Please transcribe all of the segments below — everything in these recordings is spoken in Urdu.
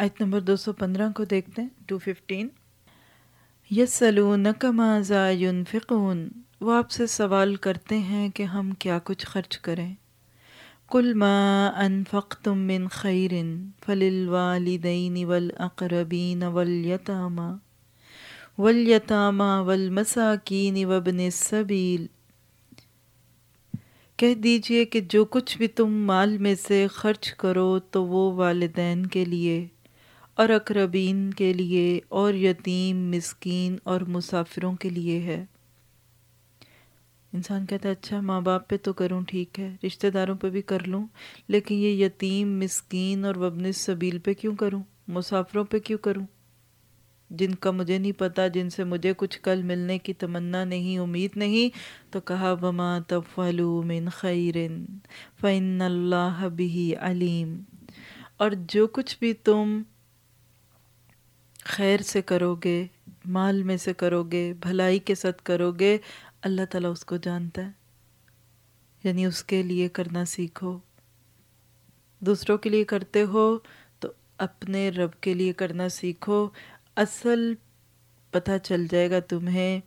آیت نمبر دو سو پندرہ کو دیکھتے ہیں ٹو ففٹین یسلونک ماذا ينفقون وہ آپ سے سوال کرتے ہیں کہ ہم کیا کچھ خرچ کریں۔ قل ما انفقتم من خیر فللوالدین والاقربین والیتاما۔ والیتاما والمساکین وابن السبیل۔ کہہ دیجیے کہ جو کچھ بھی تم مال میں سے خرچ کرو تو وہ والدین کے لیے۔ اور اقربین کے لیے اور یتیم، مسکین اور مسافروں کے لیے ہے۔ انسان کہتا ہے اچھا ماں باپ پہ تو کروں، ٹھیک ہے، رشتہ داروں پہ بھی کر لوں، لیکن یہ یتیم، مسکین اور وبن سبیل پہ کیوں کروں؟ مسافروں پہ کیوں کروں؟ جن کا مجھے نہیں پتا جن سے مجھے کچھ کل ملنے کی تمنا نہیں، امید نہیں، تو کہا، وما تفلو من خیر فن اللہ بھی علیم۔ اور جو کچھ بھی تم خیر سے کرو گے مال میں سے کرو گے بھلائی کے ساتھ کرو گے اللہ تعالیٰ اس کو جانتا ہے۔ یعنی اس کے لیے کرنا سیکھو۔ دوسروں کے لیے کرتے ہو تو اپنے رب کے لیے کرنا سیکھو۔ اصل پتہ چل جائے گا تمہیں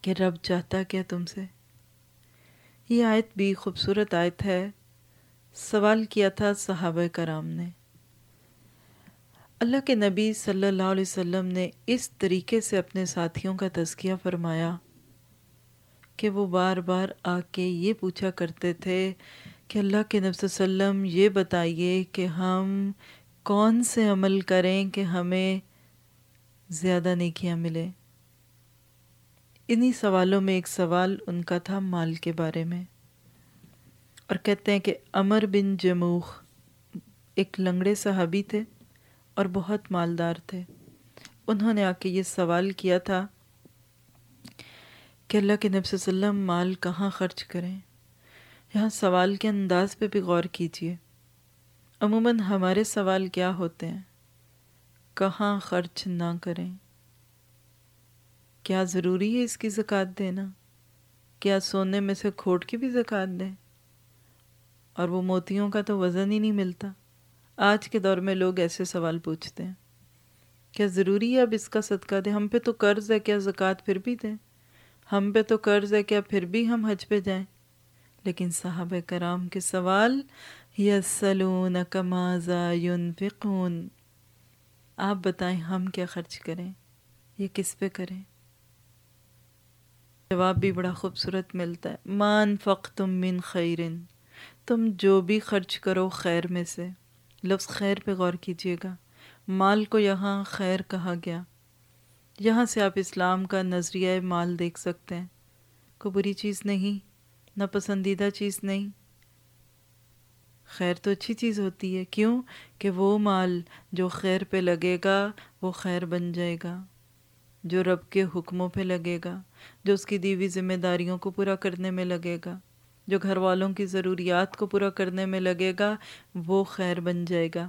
کہ رب چاہتا کیا تم سے۔ یہ آیت بھی خوبصورت آیت ہے۔ سوال کیا تھا صحابہ کرام نے۔ اللہ کے نبی صلی اللہ علیہ وسلم نے اس طریقے سے اپنے ساتھیوں کا تذکیہ فرمایا کہ وہ بار بار آ کے یہ پوچھا کرتے تھے کہ اللہ کے نبی صلی اللہ علیہ وسلم یہ بتائیے کہ ہم کون سے عمل کریں کہ ہمیں زیادہ نیکیاں ملے انہی سوالوں میں ایک سوال ان کا تھا مال کے بارے میں۔ اور کہتے ہیں کہ عمر بن جموخ ایک لنگڑے صحابی تھے۔ اور بہت مالدار تھے۔ انہوں نے آ کے یہ سوال کیا تھا کہ اللہ کے نبی صلی اللہ علیہ وسلم مال کہاں خرچ کریں؟ یہاں سوال کے انداز پہ بھی غور کیجیے عموماً ہمارے سوال کیا ہوتے ہیں؟ کہاں خرچ نہ کریں؟ کیا ضروری ہے اس کی زکوٰۃ دینا؟ کیا سونے میں سے کھوٹ کی بھی زکوٰۃ دیں؟ اور وہ موتیوں کا تو وزن ہی نہیں ملتا۔ آج کے دور میں لوگ ایسے سوال پوچھتے ہیں۔ کیا ضروری ہے اب اس کا صدقہ دیں؟ ہم پہ تو قرض ہے، کیا زکوٰۃ پھر بھی دیں؟ ہم پہ تو قرض ہے، کیا پھر بھی ہم حج پہ جائیں؟ لیکن صحابہ کرام کے سوال یسلون کمازا ينفقون آپ بتائیں، ہم کیا خرچ کریں؟ یہ کس پہ کریں؟ جواب بھی بڑا خوبصورت ملتا ہے۔ مان فق تم من خیرن۔ تم جو بھی خرچ کرو خیر میں سے۔ لفظ خیر پہ غور کیجیے گا۔ مال کو یہاں خیر کہا گیا۔ یہاں سے آپ اسلام کا نظریہ مال دیکھ سکتے ہیں۔ کوئی بری چیز نہیں، نہ پسندیدہ چیز نہیں۔ خیر تو اچھی چیز ہوتی ہے، کیوں؟ کہ وہ مال جو خیر پہ لگے گا، وہ خیر بن جائے گا۔ جو رب کے حکموں پہ لگے گا، جو اس کی دیوی ذمہ داریوں کو پورا کرنے میں لگے گا۔ جو گھر والوں کی ضروریات کو پورا کرنے میں لگے گا، وہ خیر بن جائے گا۔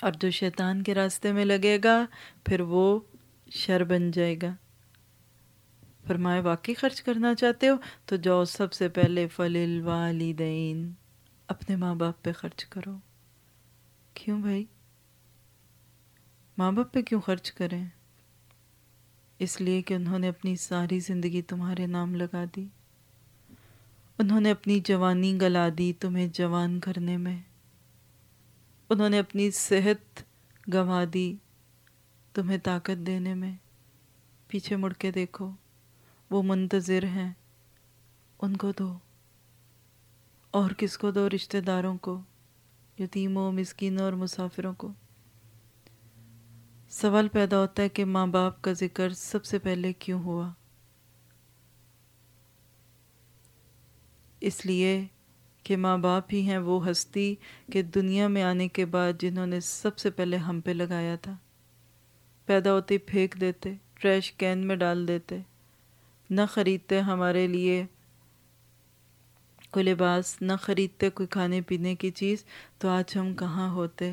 اور جو شیطان کے راستے میں لگے گا، پھر وہ شر بن جائے گا۔ فرمائے، واقعی خرچ کرنا چاہتے ہو؟ تو جاؤ سب سے پہلے فل الوالدین اپنے ماں باپ پہ خرچ کرو۔ کیوں بھائی؟ ماں باپ پہ کیوں خرچ کریں؟ اس لیے کہ انہوں نے اپنی ساری زندگی تمہارے نام لگا دی۔ انہوں نے اپنی جوانی گلا دی تمہیں جوان کرنے میں۔ انہوں نے اپنی صحت گنوا دی تمہیں طاقت دینے میں۔ پیچھے مڑ کے دیکھو، وہ منتظر ہیں، ان کو دو۔ اور کس کو دو؟ رشتہ داروں کو، یتیموں، مسکینوں اور مسافروں کو۔ سوال پیدا ہوتا ہے کہ ماں باپ کا ذکر سب سے پہلے کیوں ہوا؟ اس لیے کہ ماں باپ ہی ہیں وہ ہستی کہ دنیا میں آنے کے بعد جنہوں نے سب سے پہلے ہم پہ لگایا تھا۔ پیدا ہوتے پھینک دیتے ٹریش کین میں ڈال دیتے۔ نہ خریدتے ہمارے لیے کوئی لباس، نہ خریدتے کوئی کھانے پینے کی چیز۔ تو آج ہم کہاں ہوتے؟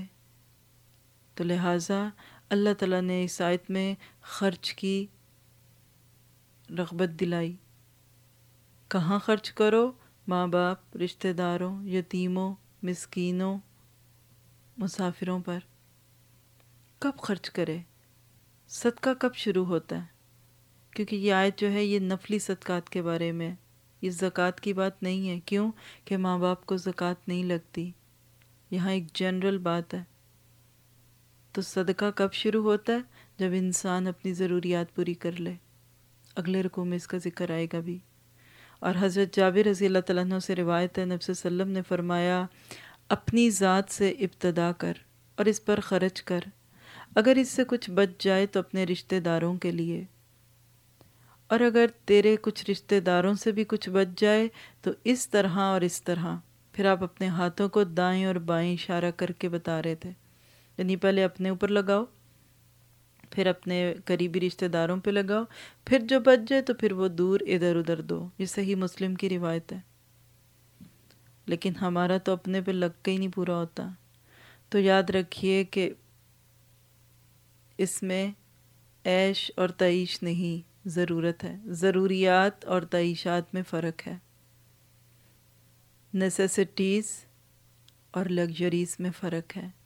تو لہٰذا اللہ تعالیٰ نے اس آیت میں خرچ کی رغبت دلائی۔ کہاں خرچ کرو؟ ماں باپ، رشتہ داروں، یتیموں، مسکینوں، مسافروں پر کب خرچ کرے؟ صدقہ کب شروع ہوتا ہے؟ کیونکہ یہ آیت جو ہے، یہ نفلی صدقات کے بارے میں یہ زکوٰۃ کی بات نہیں ہے۔ کیوں؟ کہ ماں باپ کو زکوٰۃ نہیں لگتی۔ یہاں ایک جنرل بات ہے۔ تو صدقہ کب شروع ہوتا ہے؟ جب انسان اپنی ضروریات پوری کر لے۔ اگلے رکوع میں اس کا ذکر آئے گا بھی۔ اور حضرت جابر رضی اللہ تعالیٰ عنہ سے روایت ہے، نبی وسلم نے فرمایا، اپنی ذات سے ابتدا کر اور اس پر خرچ کر۔ اگر اس سے کچھ بچ جائے تو اپنے رشتہ داروں کے لیے۔ اور اگر تیرے کچھ رشتہ داروں سے بھی کچھ بچ جائے تو اس طرح اور اس طرح۔ پھر آپ اپنے ہاتھوں کو دائیں اور بائیں اشارہ کر کے بتا رہے تھے یعنی پہلے اپنے اوپر لگاؤ۔ پھر اپنے قریبی رشتہ داروں پہ لگاؤ، پھر جو بچ جائے تو پھر وہ دور ادھر ادھر دو۔ یہ صحیح مسلم کی روایت ہے۔ لیکن ہمارا تو اپنے پہ لگ کے ہی نہیں پورا ہوتا۔ تو یاد رکھیے کہ اس میں عیش اور تعیش نہیں، ضرورت ہے۔ ضروریات اور تعیشات میں فرق ہے۔ نیسیسٹیز اور لگژریز میں فرق ہے۔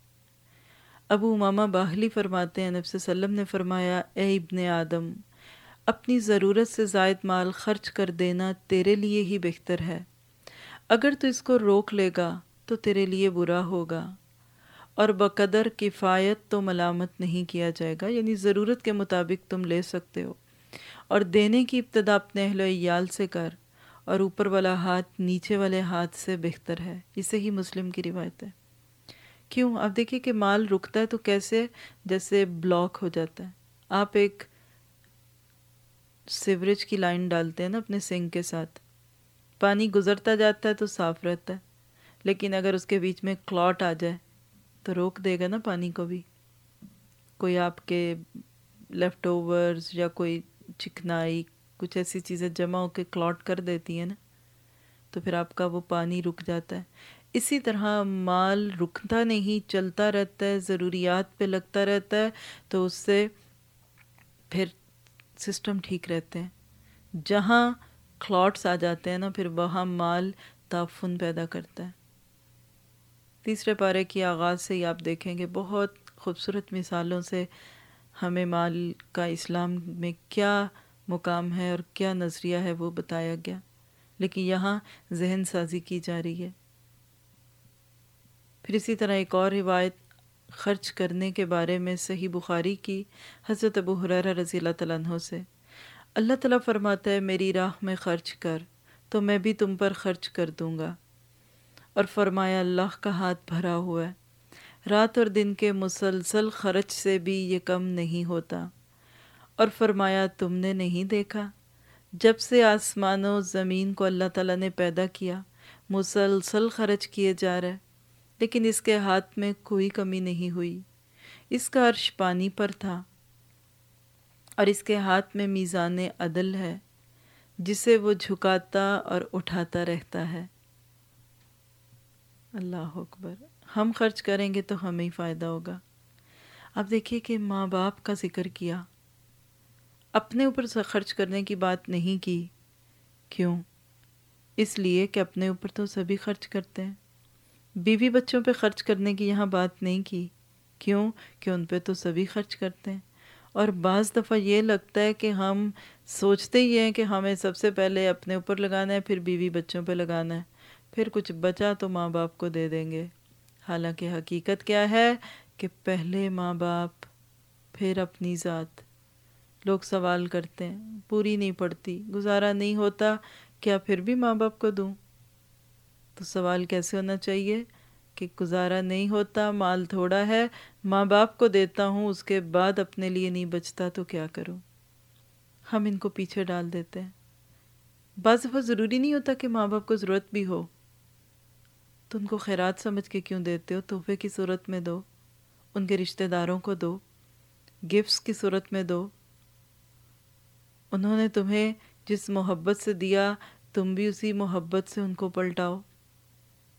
ابو امامہ باہلی فرماتے ہیں، نبی وسلم نے فرمایا، اے ابن آدم، اپنی ضرورت سے زائد مال خرچ کر دینا تیرے لیے ہی بہتر ہے۔ اگر تو اس کو روک لے گا تو تیرے لیے برا ہوگا۔ اور بقدر کفایت تو ملامت نہیں کیا جائے گا یعنی ضرورت کے مطابق تم لے سکتے ہو۔ اور دینے کی ابتدا اپنے اہل و عیال سے کر، اور اوپر والا ہاتھ نیچے والے ہاتھ سے بہتر ہے۔ اسے ہی مسلم کی روایت ہے۔ کیوں؟ آپ دیکھیں کہ مال رکتا ہے تو کیسے جیسے بلاک ہو جاتا ہے۔ آپ ایک سیوریج کی لائن ڈالتے ہیں نا اپنے سنک کے ساتھ۔ پانی گزرتا جاتا ہے تو صاف رہتا ہے، لیکن اگر اس کے بیچ میں کلاٹ آ جائے تو روک دے گا نا پانی کو بھی۔ کوئی آپ کے لیفٹ اوورز یا کوئی چکنائی، کچھ ایسی چیزیں جمع ہو کے کلاٹ کر دیتی ہیں نا، تو پھر آپ کا وہ پانی رک جاتا ہے۔ اسی طرح مال رکتا نہیں، چلتا رہتا ہے، ضروریات پہ لگتا رہتا ہے، تو اس سے پھر سسٹم ٹھیک رہتے ہیں۔ جہاں کلاٹس آ جاتے ہیں نا، پھر وہاں مال تعفن پیدا کرتا ہے۔ تیسرے پارے کی آغاز سے ہی آپ دیکھیں گے، بہت خوبصورت مثالوں سے ہمیں مال کا اسلام میں کیا مقام ہے اور کیا نظریہ ہے وہ بتایا گیا۔ لیکن یہاں ذہن سازی کی جا رہی ہے۔ پھر اسی طرح ایک اور روایت خرچ کرنے کے بارے میں صحیح بخاری کی حضرت ابو حرارہ رضی اللہ تعالیٰ عنہ سے۔ اللہ تعالیٰ فرماتا ہے، میری راہ میں خرچ کر، تو میں بھی تم پر خرچ کر دوں گا۔ اور فرمایا، اللہ کا ہاتھ بھرا ہوا ہے۔ رات اور دن کے مسلسل خرچ سے بھی یہ کم نہیں ہوتا۔ اور فرمایا، تم نے نہیں دیکھا؟ جب سے آسمان و زمین کو اللہ تعالیٰ نے پیدا کیا، مسلسل خرچ کیے جا رہے۔ لیکن اس کے ہاتھ میں کوئی کمی نہیں ہوئی۔ اس کا عرش پانی پر تھا اور اس کے ہاتھ میں میزان عدل ہے، جسے وہ جھکاتا اور اٹھاتا رہتا ہے۔ اللہ اکبر۔ ہم خرچ کریں گے تو ہمیں ہی فائدہ ہوگا۔ اب دیکھیے کہ ماں باپ کا ذکر کیا۔ اپنے اوپر خرچ کرنے کی بات نہیں کی۔ کیوں؟ اس لیے کہ اپنے اوپر تو سبھی خرچ کرتے ہیں۔ بیوی بچوں پہ خرچ کرنے کی یہاں بات نہیں کی۔ کیوں؟ کہ ان پہ تو سبھی خرچ کرتے ہیں۔ اور بعض دفعہ یہ لگتا ہے کہ ہم سوچتے ہی ہیں کہ ہمیں سب سے پہلے اپنے اوپر لگانا ہے، پھر بیوی بچوں پہ لگانا ہے۔ پھر کچھ بچا تو ماں باپ کو دے دیں گے۔ حالانکہ حقیقت کیا ہے کہ پہلے ماں باپ، پھر اپنی ذات۔ لوگ سوال کرتے ہیں، پوری نہیں پڑتی، گزارا نہیں ہوتا، کیا پھر بھی ماں باپ کو دوں؟ تو سوال کیسے ہونا چاہیے کہ گزارا نہیں ہوتا، مال تھوڑا ہے، ماں باپ کو دیتا ہوں، اس کے بعد اپنے لیے نہیں بچتا، تو کیا کروں؟ ہم ان کو پیچھے ڈال دیتے ہیں۔ بعض دفعہ ضروری نہیں ہوتا کہ ماں باپ کو ضرورت بھی ہو۔ تو ان کو خیرات سمجھ کے کیوں دیتے ہو؟ تحفے کی صورت میں دو، ان کے رشتہ داروں کو دو، گفٹس کی صورت میں دو۔ انہوں نے تمہیں جس محبت سے دیا، تم بھی اسی محبت سے ان کو پلٹاؤ۔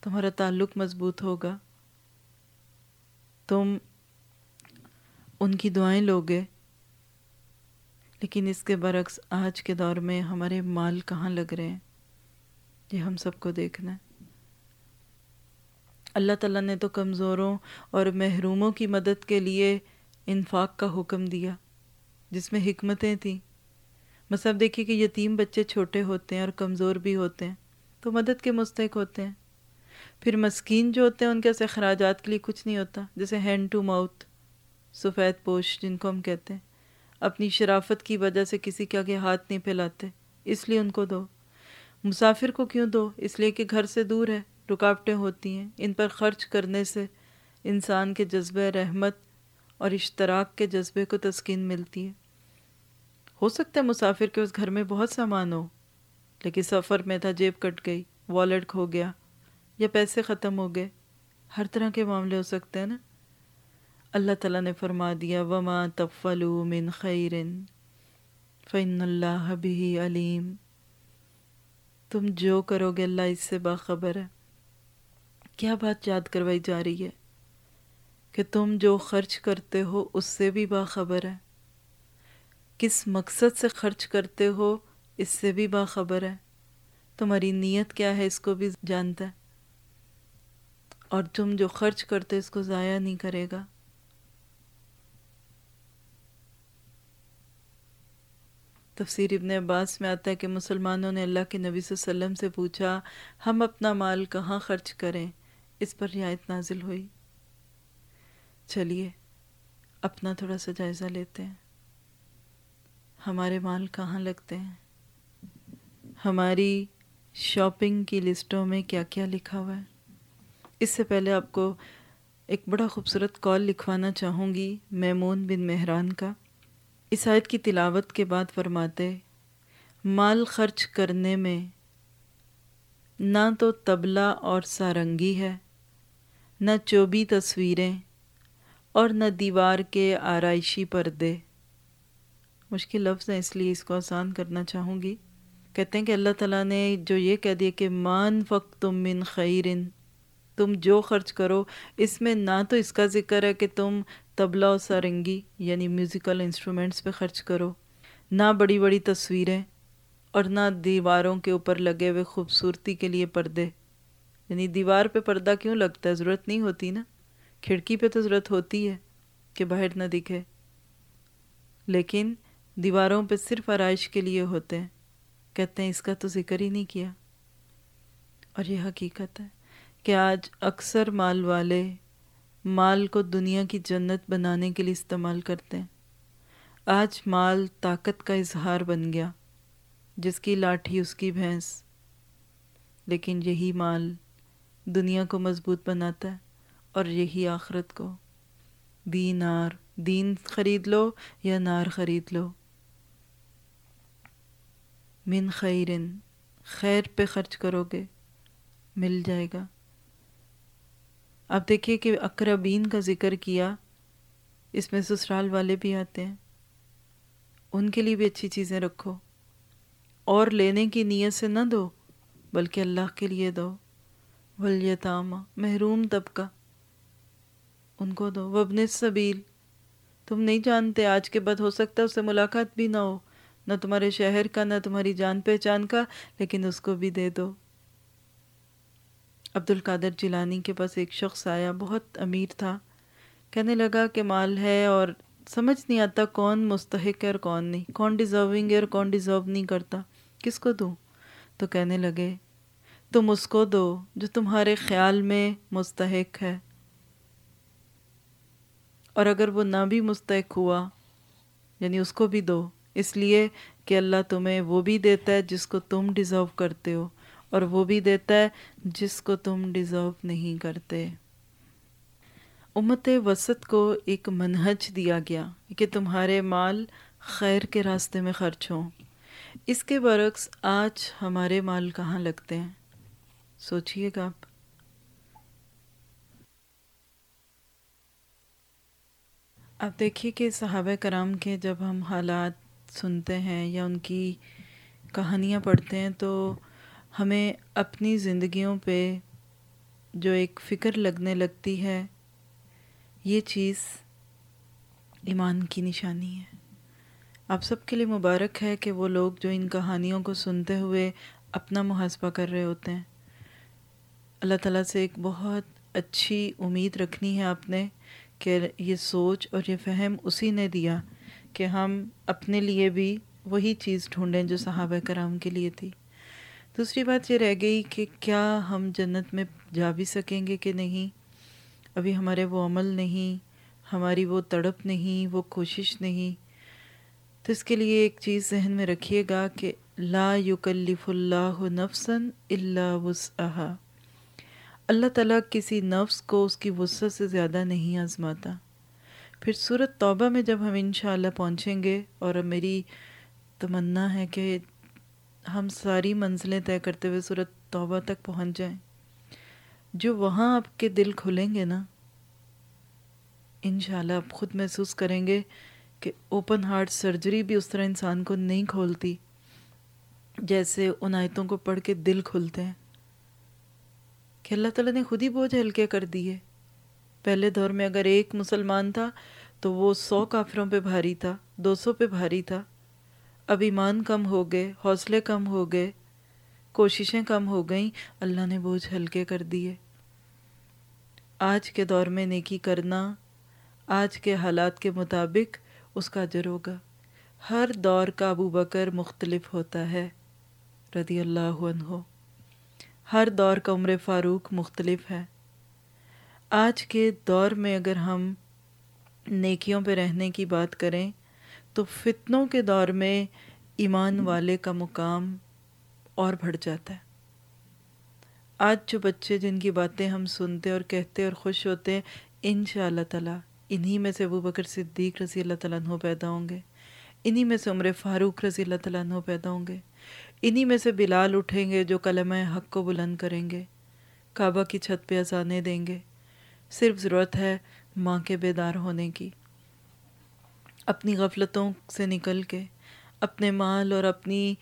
تمہارا تعلق مضبوط ہوگا۔ تم ان کی دعائیں لوگے، لیکن اس کے برعکس آج کے دور میں ہمارے مال کہاں لگ رہے ہیں؟ یہ ہم سب کو دیکھنا ہے۔ اللہ تعالیٰ نے تو کمزوروں اور محروموں کی مدد کے لیے انفاق کا حکم دیا، جس میں حکمتیں تھیں۔ بس اب دیکھیے کہ یتیم بچے چھوٹے ہوتے ہیں اور کمزور بھی ہوتے ہیں، تو مدد کے مستحق ہوتے ہیں۔ پھر مسکین جو ہوتے ہیں، ان کے ایسے اخراجات کے لیے کچھ نہیں ہوتا۔ جیسے ہینڈ ٹو ماؤتھ سفید پوش، جن کو ہم کہتے ہیں۔ اپنی شرافت کی وجہ سے کسی کے آگے ہاتھ نہیں پھیلاتے، اس لیے ان کو دو۔ مسافر کو کیوں دو؟ اس لیے کہ گھر سے دور ہے، رکاوٹیں ہوتی ہیں۔ ان پر خرچ کرنے سے انسان کے جذبہ رحمت اور اشتراک کے جذبے کو تسکین ملتی ہے۔ ہو سکتا ہے مسافر کے اس گھر میں بہت سامان ہو، لیکن سفر میں تھا، جیب کٹ گئی والیٹ کھو گیا۔ یا پیسے ختم ہو گئے۔ ہر طرح کے معاملے ہو سکتے ہیں نا۔ اللہ تعالیٰ نے فرما دیا، وما تفلو من خیر فن اللہ بھی علیم تم جو کرو گے اللہ اس سے باخبر ہے۔ کیا بات یاد کروائی جا رہی ہے؟ کہ تم جو خرچ کرتے ہو اس سے بھی باخبر ہے۔ کس مقصد سے خرچ کرتے ہو اس سے بھی باخبر ہے۔ تمہاری نیت کیا ہے اس کو بھی جانتا ہے۔ اور تم جو خرچ کرتے اس کو ضائع نہیں کرے گا۔ تفسیر ابن عباس میں آتا ہے کہ مسلمانوں نے اللہ کے نبی صلی اللہ علیہ وسلم سے پوچھا، ہم اپنا مال کہاں خرچ کریں؟ اس پر رعایت نازل ہوئی۔ چلیے، اپنا تھوڑا سا جائزہ لیتے ہیں۔ ہمارے مال کہاں لگتے ہیں؟ ہماری شاپنگ کی لسٹوں میں کیا کیا لکھا ہوا ہے؟ اس سے پہلے آپ کو ایک بڑا خوبصورت کال لکھوانا چاہوں گی، میمون بن مہران کا۔ اس آیت کی تلاوت کے بعد فرماتے، مال خرچ کرنے میں نہ تو تبلا اور سارنگی ہے، نہ چوبی تصویریں اور نہ دیوار کے آرائشی پردے۔ مشکل لفظ ہیں، اس لیے اس کو آسان کرنا چاہوں گی۔ کہتے ہیں کہ اللہ تعالیٰ نے جو یہ کہہ دیا کہ مان فق تم من خیرن تم جو خرچ کرو، اس میں نہ تو اس کا ذکر ہے کہ تم تبلا و سارنگی یعنی میوزیکل انسٹرومنٹس پہ خرچ کرو۔ نہ بڑی بڑی تصویریں اور نہ دیواروں کے اوپر لگے ہوئے خوبصورتی کے لیے پردے۔ یعنی دیوار پہ پردہ کیوں لگتا ہے؟ ضرورت نہیں ہوتی نا۔ کھڑکی پہ تو ضرورت ہوتی ہے کہ باہر نہ دکھے۔ لیکن دیواروں پہ صرف آرائش کے لیے ہوتے ہیں۔ کہتے ہیں اس کا تو ذکر ہی نہیں کیا۔ اور یہ حقیقت ہے۔ کہ آج اکثر مال والے مال کو دنیا کی جنت بنانے کے لیے استعمال کرتے ہیں۔ آج مال طاقت کا اظہار بن گیا، جس کی لاٹھی اس کی بھینس۔ لیکن یہی مال دنیا کو مضبوط بناتا ہے اور یہی آخرت کو۔ دینار دین خرید لو یا نار خرید لو۔ من خیرن خیر پہ خرچ کرو گے، مل جائے گا۔ اب دیکھیے کہ اقربین کا ذکر کیا، اس میں سسرال والے بھی آتے ہیں۔ ان کے لیے بھی اچھی چیزیں رکھو۔ اور لینے کی نیت سے نہ دو، بلکہ اللہ کے لیے دو۔ ولیتامہ محروم طبقہ، ان کو دو۔ وبن سبیل تم نہیں جانتے آج کے بعد ہو سکتا ہے اس سے ملاقات بھی نہ ہو۔ نہ تمہارے شہر کا، نہ تمہاری جان پہچان کا، لیکن اس کو بھی دے دو۔ عبد القادر جیلانی کے پاس ایک شخص آیا، بہت امیر تھا۔ کہنے لگا کہ مال ہے اور سمجھ نہیں آتا کون مستحق ہے اور کون نہیں، کون ڈیزرونگ ہے اور کون ڈیزرو نہیں کرتا۔ کس کو دوں؟ تو کہنے لگے، تم اس کو دو جو تمہارے خیال میں مستحق ہے۔ اور اگر وہ نہ بھی مستحق ہوا یعنی اس کو بھی دو، اس لیے کہ اللہ تمہیں وہ بھی دیتا ہے جس کو تم ڈیزرو کرتے ہو۔ اور وہ بھی دیتا ہے جس کو تم ڈیزرو نہیں کرتے۔ امت وسط کو ایک منہج دیا گیا کہ تمہارے مال خیر کے راستے میں خرچ ہوں۔ اس کے برعکس آج ہمارے مال کہاں لگتے ہیں؟ سوچئے گا آپ۔ آپ دیکھیے کہ صحابہ کرام کے جب ہم حالات سنتے ہیں یا ان کی کہانیاں پڑھتے ہیں تو ہمیں اپنی زندگیوں پہ جو ایک فکر لگنے لگتی ہے، یہ چیز ایمان کی نشانی ہے۔ آپ سب کے لیے مبارک ہے کہ وہ لوگ جو ان کہانیوں کو سنتے ہوئے اپنا محاسبہ کر رہے ہوتے ہیں۔ اللہ تعالیٰ سے ایک بہت اچھی امید رکھنی ہے آپ نے کہ یہ سوچ اور یہ فہم اسی نے دیا کہ ہم اپنے لیے بھی وہی چیز ڈھونڈیں جو صحابہ کرام کے لیے تھی۔ دوسری بات یہ رہ گئی کہ کیا ہم جنت میں جا بھی سکیں گے کہ نہیں؟ ابھی ہمارے وہ عمل نہیں، ہماری وہ تڑپ نہیں، وہ کوشش نہیں۔ تو اس کے لیے ایک چیز ذہن میں رکھیے گا کہ لا یکلف اللہ نفسا الا وسعها اللہ تعالیٰ کسی نفس کو اس کی وسعت سے زیادہ نہیں آزماتا۔ پھر صورت توبہ میں جب ہم انشاءاللہ پہنچیں گے اور میری تمنا ہے کہ ہم ساری منزلیں طے کرتے ہوئے صورت توبہ تک پہنچ جائیں۔ جو وہاں آپ کے دل کھلیں گے نا، انشاءاللہ آپ خود محسوس کریں گے کہ اوپن ہارٹ سرجری بھی اس طرح انسان کو نہیں کھولتی جیسے ان آیتوں کو پڑھ کے دل کھلتے ہیں۔ کہ اللہ تعالیٰ نے خود ہی بوجھ ہلکے کر دیے پہلے دور میں اگر ایک مسلمان تھا تو وہ سو کافروں پہ بھاری تھا، دو سو پہ بھاری تھا۔ اب ایمان کم ہو گئے، حوصلے کم ہو گئے، کوششیں کم ہو گئیں، اللہ نے بوجھ ہلکے کر دیے۔ آج کے دور میں نیکی کرنا، آج کے حالات کے مطابق اس کا اجر ہوگا۔ ہر دور کا ابو بکر مختلف ہوتا ہے، رضی اللہ عنہ۔ ہر دور کا عمر فاروق مختلف ہے۔ آج کے دور میں اگر ہم نیکیوں پہ رہنے کی بات کریں تو فتنوں کے دور میں ایمان والے کا مقام اور بڑھ جاتا ہے۔ آج جو بچے جن کی باتیں ہم سنتے اور کہتے اور خوش ہوتے ہیں ان شاء اللہ تعالیٰ انہی میں سے ابو بکر صدیق رضی اللہ تعالیٰ عنہ پیدا ہوں گے۔ انہی میں سے عمر فاروق رضی اللہ تعالیٰ عنہ پیدا ہوں گے۔ انہی میں سے بلال اٹھیں گے جو کلمہ حق کو بلند کریں گے۔ کعبہ کی چھت پہ اذانے دیں گے۔ صرف ضرورت ہے ماں کے بیدار ہونے کی۔ اپنی غفلتوں سے نکل کے، اپنے مال اور اپنی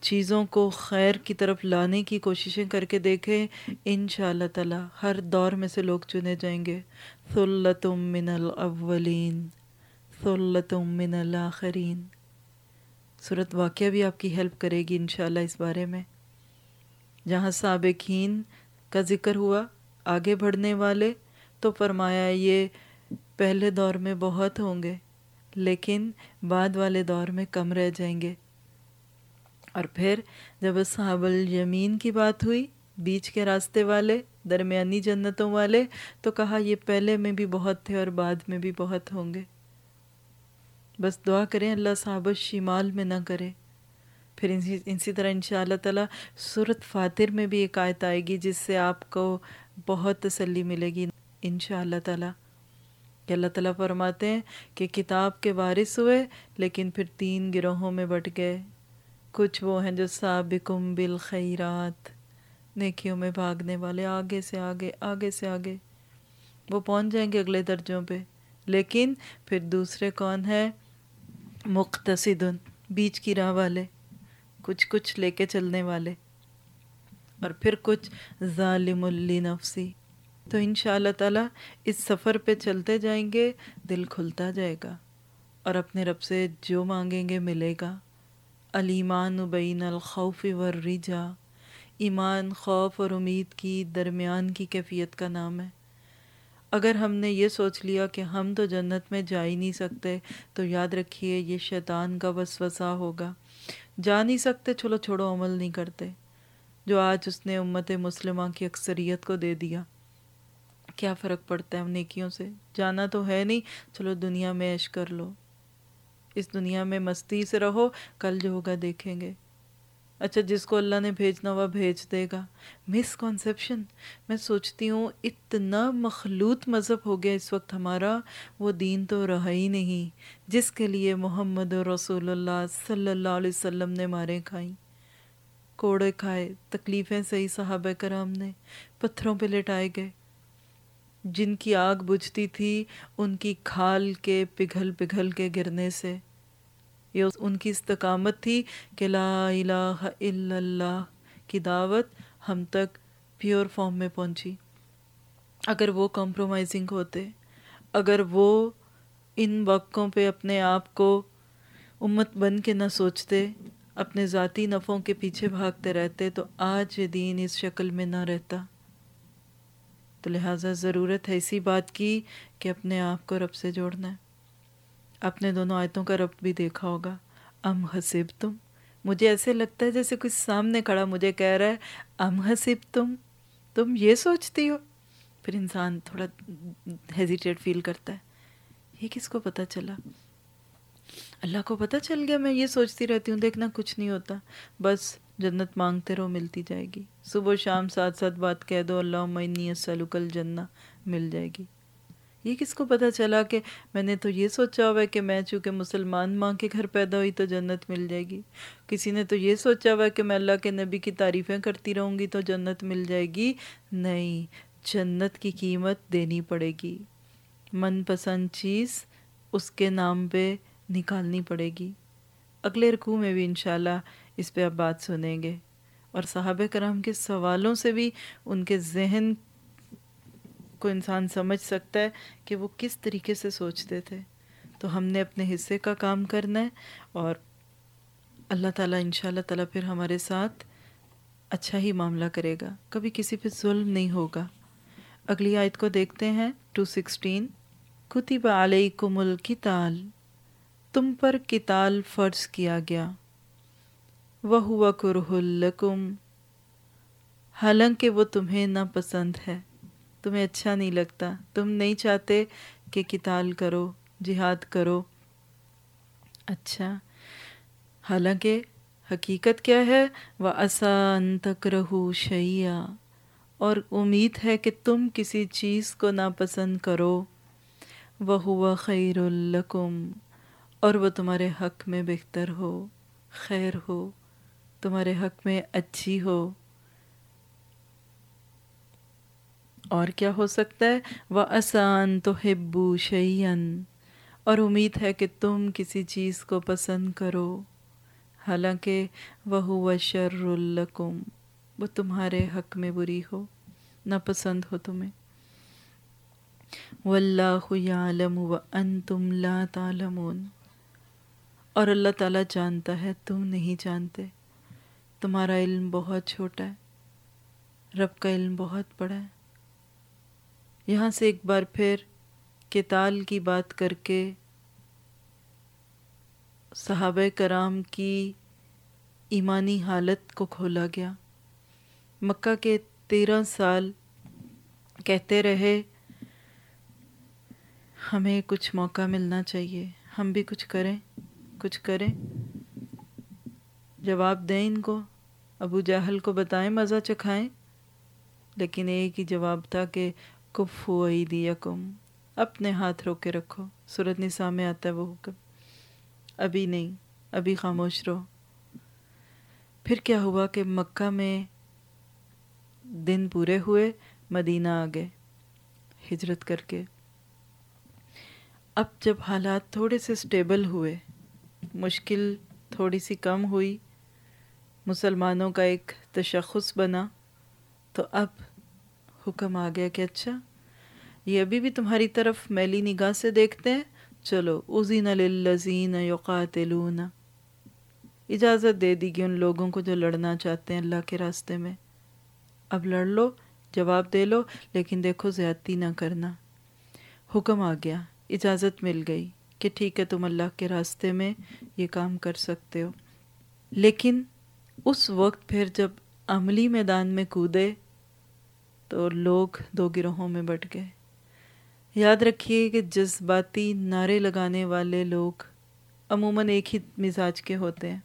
چیزوں کو خیر کی طرف لانے کی کوششیں کر کے دیکھیں ان شاء اللہ تعالیٰ ہر دور میں سے لوگ چنے جائیں گے۔ ثلتم من الاولین، ثلتم من الاخرین۔ صورت واقعہ بھی آپ کی ہیلپ کرے گی انشاءاللہ اس بارے میں۔ جہاں سابقین کا ذکر ہوا، آگے بڑھنے والے، تو فرمایا یہ پہلے دور میں بہت ہوں گے۔ لیکن بعد والے دور میں کم رہ جائیں گے۔ اور پھر جب صحاب الیمین کی بات ہوئی، بیچ کے راستے والے، درمیانی جنتوں والے، تو کہا یہ پہلے میں بھی بہت تھے اور بعد میں بھی بہت ہوں گے۔ بس دعا کریں اللہ صاحب شمال میں نہ کرے۔ پھر اسی اسی طرح ان شاء اللہ تعالیٰ صورت فاتر میں بھی ایک آیت آئے گی، جس سے آپ کو بہت تسلی ملے گی۔ ان شاء اللہ تعالیٰ۔ کہ اللہ تعالیٰ فرماتے ہیں کہ کتاب کے وارث ہوئے، لیکن پھر تین گروہوں میں بٹ گئے۔ کچھ وہ ہیں جو سابقم بالخیرات، نیکیوں میں بھاگنے والے، آگے سے آگے آگے سے آگے۔ وہ پہنچ جائیں گے اگلے درجوں پہ۔ لیکن پھر دوسرے کون ہیں؟ مقتصدن، بیچ کی راہ والے، کچھ کچھ لے کے چلنے والے۔ اور پھر کچھ ظالم نفسی تو ان شاء اللہ تعالیٰ اس سفر پہ چلتے جائیں گے، دل کھلتا جائے گا اور اپنے رب سے جو مانگیں گے ملے گا۔ علیمان بین الخوف والرجا، ایمان، خوف اور امید کی درمیان کی کیفیت کا نام ہے۔ اگر ہم نے یہ سوچ لیا کہ ہم تو جنت میں جا ہی نہیں سکتے، تو یاد رکھیے یہ شیطان کا وسوسہ ہوگا۔ جا نہیں سکتے چلو چھوڑو، عمل نہیں کرتے۔ جو آج اس نے امت مسلمہ کی اکثریت کو دے دیا۔ کیا فرق پڑتا ہے نیکیوں سے؟ جانا تو ہے نہیں، چلو دنیا میں عش کر لو۔ اس دنیا میں مستی سے رہو، کل جو ہوگا دیکھیں گے۔ اچھا جس کو اللہ نے بھیجنا وہ بھیج دے گا۔ مس کانسیپشن میں سوچتی ہوں اتنا مخلوط مذہب ہو گیا اس وقت ہمارا، وہ دین تو رہا ہی نہیں۔ جس کے لیے محمد رسول اللہ صلی اللہ علیہ وسلم نے مارے کھائیں۔ کوڑے کھائے، تکلیفیں صحیح صحابہ کرام نے، پتھروں پہ لٹائے گئے۔ جن کی آگ بجھتی تھی ان کی کھال کے پگھل پگھل کے گرنے سے۔ یہ ان کی استقامت تھی کہ لا الہ الا اللہ کی دعوت ہم تک پیور فارم میں پہنچی۔ اگر وہ کمپرومائزنگ ہوتے، اگر وہ ان وقتوں پہ اپنے آپ کو امت بن کے نہ سوچتے، اپنے ذاتی نفوں کے پیچھے بھاگتے رہتے، تو آج یہ دین اس شکل میں نہ رہتا۔ تو لہٰذا ضرورت ہے اسی بات کی کہ اپنے آپ کو رب سے جوڑنا ہے۔ اپنے دونوں آیتوں کا رب بھی دیکھا ہوگا۔ ام حسب تم مجھے ایسے لگتا ہے جیسے کچھ سامنے کھڑا مجھے کہہ رہا ہے، ام حسب تم تم یہ سوچتی ہو؟ پھر انسان تھوڑا ہیزیٹیٹ فیل کرتا ہے۔ یہ کس کو پتہ چلا؟ اللہ کو پتہ چل گیا، میں یہ سوچتی رہتی ہوں، دیکھنا کچھ نہیں ہوتا۔ بس جنت مانگتے رہو، ملتی جائے گی۔ صبح شام ساتھ ساتھ بات کہہ دو اللہ معنی اسلوکل جنہ مل جائے گی۔ یہ کس کو پتہ چلا کہ میں نے تو یہ سوچا ہوا ہے کہ میں چونکہ مسلمان ماں کے گھر پیدا ہوئی تو جنت مل جائے گی۔ کسی نے تو یہ سوچا ہوا ہے کہ میں اللہ کے نبی کی تعریفیں کرتی رہوں گی تو جنت مل جائے گی۔ نہیں، جنت کی قیمت دینی پڑے گی۔ من پسند چیز اس کے نام پہ نکالنی پڑے گی۔ اگلے رکوع میں بھی انشاءاللہ اس پہ آپ بات سنیں گے۔ اور صحابہ کرام کے سوالوں سے بھی ان کے ذہن کو انسان سمجھ سکتا ہے کہ وہ کس طریقے سے سوچتے تھے۔ تو ہم نے اپنے حصے کا کام کرنا ہے اور اللہ تعالیٰ ان شاء اللہ تعالیٰ پھر ہمارے ساتھ اچھا ہی معاملہ کرے گا۔ کبھی کسی پہ ظلم نہیں ہوگا۔ اگلی آیت کو دیکھتے ہیں۔ Two sixteen. کتب علیکم الکتال تم پر کتال فرض کیا گیا۔ وہ ہوا کرہ حالانکہ وہ تمہیں نہ پسند ہے۔ تمہیں اچھا نہیں لگتا۔ تم نہیں چاہتے کہ کتال کرو، جہاد کرو۔ اچھا۔ حالانکہ حقیقت کیا ہے؟ وہ آسان تک رہو شیا اور امید ہے کہ تم کسی چیز کو ناپسند کرو۔ وہ ہوا خیر الکم اور وہ تمہارے حق میں بہتر ہو، خیر ہو۔ تمہارے حق میں اچھی ہو۔ اور کیا ہو سکتا ہے؟ وہ آسان تو ہبو شعین اور امید ہے کہ تم کسی چیز کو پسند کرو۔ حالانکہ وہ ہوا شر الکم وہ تمہارے حق میں بری ہو، نہ پسند ہو تمہیں۔ واللہ یعلم وانتم لا تعلمون۔ اور اللہ تعالیٰ جانتا ہے، تم نہیں جانتے۔ تمہارا علم بہت چھوٹا ہے۔ رب کا علم بہت بڑا ہے۔ یہاں سے ایک بار پھر کتال کی بات کر کے صحابہ کرام کی ایمانی حالت کو کھولا گیا۔ مکہ کے تیرہ سال کہتے رہے، ہمیں کچھ موقع ملنا چاہیے، ہم بھی کچھ کریں کچھ کریں۔ جواب دیں ان کو۔ ابو جہل کو بتائیں، مزہ چکھائیں۔ لیکن ایک ہی جواب تھا کہ کف ہوئی دیا کم اپنے ہاتھ روک کے رکھو، صورت نساء میں آتا ہے وہ حکم۔ ابھی نہیں، ابھی خاموش رہو۔ پھر کیا ہوا کہ مکہ میں دن پورے ہوئے، مدینہ آ گئے، ہجرت کر کے۔ اب جب حالات تھوڑے سے سٹیبل ہوئے، مشکل تھوڑی سی کم ہوئی مسلمانوں کا ایک تشخص بنا، تو اب حکم آ گیا کہ اچھا یہ ابھی بھی تمہاری طرف میلی نگاہ سے دیکھتے ہیں، چلو ازین للذین یقاتلون۔ اجازت دے دی گئی ان لوگوں کو جو لڑنا چاہتے ہیں اللہ کے راستے میں۔ اب لڑ لو، جواب دے لو، لیکن دیکھو زیادتی نہ کرنا۔ حکم آ گیا، اجازت مل گئی کہ ٹھیک ہے، تم اللہ کے راستے میں یہ کام کر سکتے ہو۔ لیکن اس وقت پھر جب عملی میدان میں کودے تو لوگ دو گروہوں میں بٹ گئے۔ یاد رکھیے کہ جذباتی نعرے لگانے والے لوگ عموماً ایک ہی مزاج کے ہوتے ہیں۔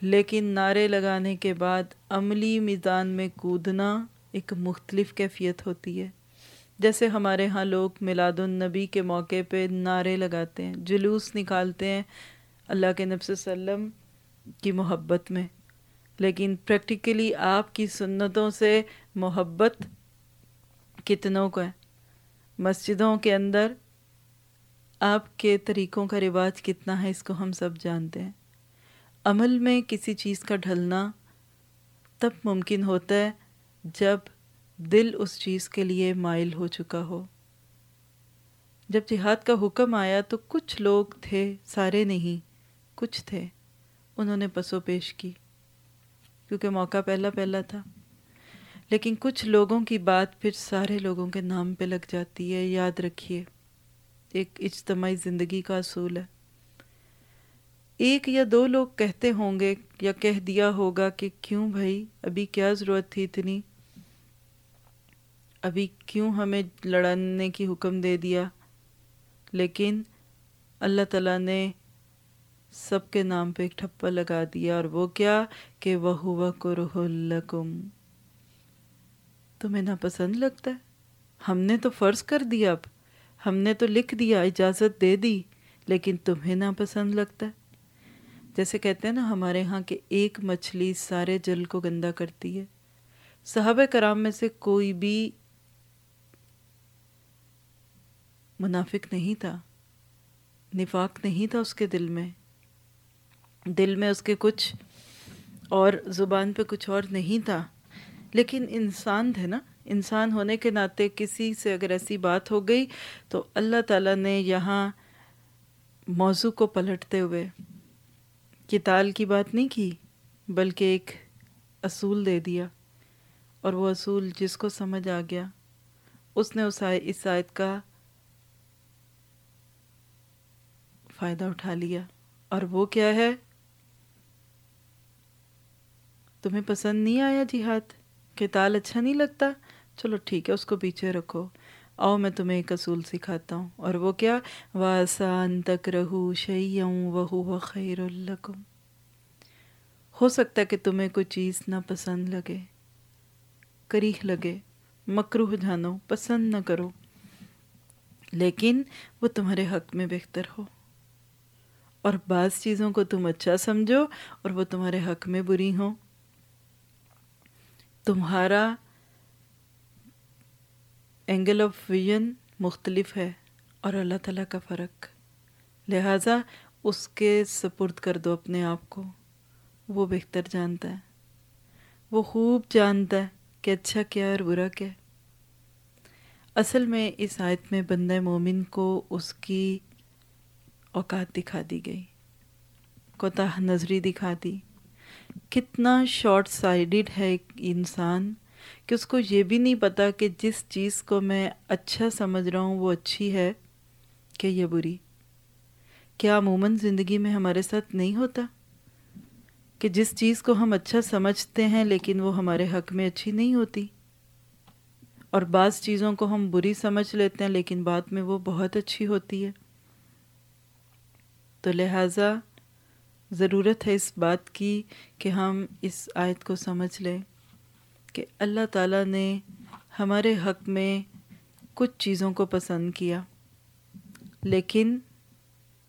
لیکن نعرے لگانے کے بعد عملی میدان میں کودنا ایک مختلف کیفیت ہوتی ہے۔ جیسے ہمارے ہاں لوگ میلاد النبی کے موقع پہ نعرے لگاتے ہیں، جلوس نکالتے ہیں اللہ کے نبی وسلم کی محبت میں۔ لیکن پریکٹیکلی آپ کی سنتوں سے محبت کتنوں کو ہے؟ مسجدوں کے اندر آپ کے طریقوں کا رواج کتنا ہے، اس کو ہم سب جانتے ہیں۔ عمل میں کسی چیز کا ڈھلنا تب ممکن ہوتا ہے جب دل اس چیز کے لیے مائل ہو چکا ہو۔ جب جہاد کا حکم آیا تو کچھ لوگ تھے، سارے نہیں، کچھ تھے۔ انہوں نے پسو پیش کی، کیونکہ موقع پہلا پہلا تھا۔ لیکن کچھ لوگوں کی بات پھر سارے لوگوں کے نام پہ لگ جاتی ہے، یاد رکھیے۔ ایک اجتماعی زندگی کا اصول ہے۔ ایک یا دو لوگ کہتے ہوں گے یا کہہ دیا ہوگا کہ کیوں بھائی، ابھی کیا ضرورت تھی اتنی؟ ابھی کیوں ہمیں لڑنے کی حکم دے دیا؟ لیکن اللہ تعالیٰ نے سب کے نام پہ ایک ٹھپا لگا دیا اور وہ کیا کہ وہ ہوا لکم۔ تمہیں ناپسند لگتا ہے؟ ہم نے تو فرض کر دیا اب۔ ہم نے تو لکھ دیا، اجازت دے دی، لیکن تمہیں ناپسند لگتا ہے؟ جیسے کہتے ہیں نا، ہمارے ہاں کہ ایک مچھلی سارے جل کو گندا کرتی ہے۔ صحابہ کرام میں سے کوئی بھی منافق نہیں تھا، نفاق نہیں تھا اس کے دل میں۔ دل میں اس کے کچھ اور زبان پہ کچھ اور نہیں تھا۔ لیکن انسان تھے نا، انسان ہونے کے ناطے کسی سے اگر ایسی بات ہو گئی تو اللہ تعالیٰ نے یہاں موضوع کو پلٹتے ہوئے کتال کی بات نہیں کی، بلکہ ایک اصول دے دیا۔ اور وہ اصول جس کو سمجھ آ گیا، اس نے اس اس آیت کا فائدہ اٹھا لیا۔ اور وہ کیا ہے؟ تمہیں پسند نہیں آیا جی جہاد کتال اچھا نہیں لگتا؟ چلو ٹھیک ہے، اس کو پیچھے رکھو۔ آؤ میں تمہیں ایک اصول سکھاتا ہوں۔ اور وہ کیا؟ واسان تک رہو شعیوں وہ خیر الکم ہو سکتا ہے کہ تمہیں کوئی چیز نہ پسند لگے، کریح لگے مکروح جانو، پسند نہ کرو۔ لیکن وہ تمہارے حق میں بہتر ہو۔ اور بعض چیزوں کو تم اچھا سمجھو اور وہ تمہارے حق میں بری ہوں۔ تمہارا اینگل آف ویژن مختلف ہے اور اللہ تعالیٰ کا فرق۔ لہٰذا اس کے سپرد کر دو اپنے آپ کو۔ وہ بہتر جانتا ہے۔ وہ خوب جانتا ہے کہ اچھا کیا اور برا کیا اصل میں اس آیت میں بندہ مومن کو اس کی اوقات دکھا دی گئی۔ کوتاہ نظری دکھا دی۔ کتنا شارٹ سائیڈڈ ہے ایک انسان کہ اس کو یہ بھی نہیں پتا کہ جس چیز کو میں اچھا سمجھ رہا ہوں وہ اچھی ہے کہ یہ بری۔ کیا عموماً زندگی میں ہمارے ساتھ نہیں ہوتا کہ جس چیز کو ہم اچھا سمجھتے ہیں لیکن وہ ہمارے حق میں اچھی نہیں ہوتی؟ اور بعض چیزوں کو ہم بری سمجھ لیتے ہیں لیکن بعد میں وہ بہت اچھی ہوتی ہے۔ تو لہٰذا ضرورت ہے اس بات کی کہ ہم اس آیت کو سمجھ لیں کہ اللہ تعالیٰ نے ہمارے حق میں کچھ چیزوں کو پسند کیا، لیکن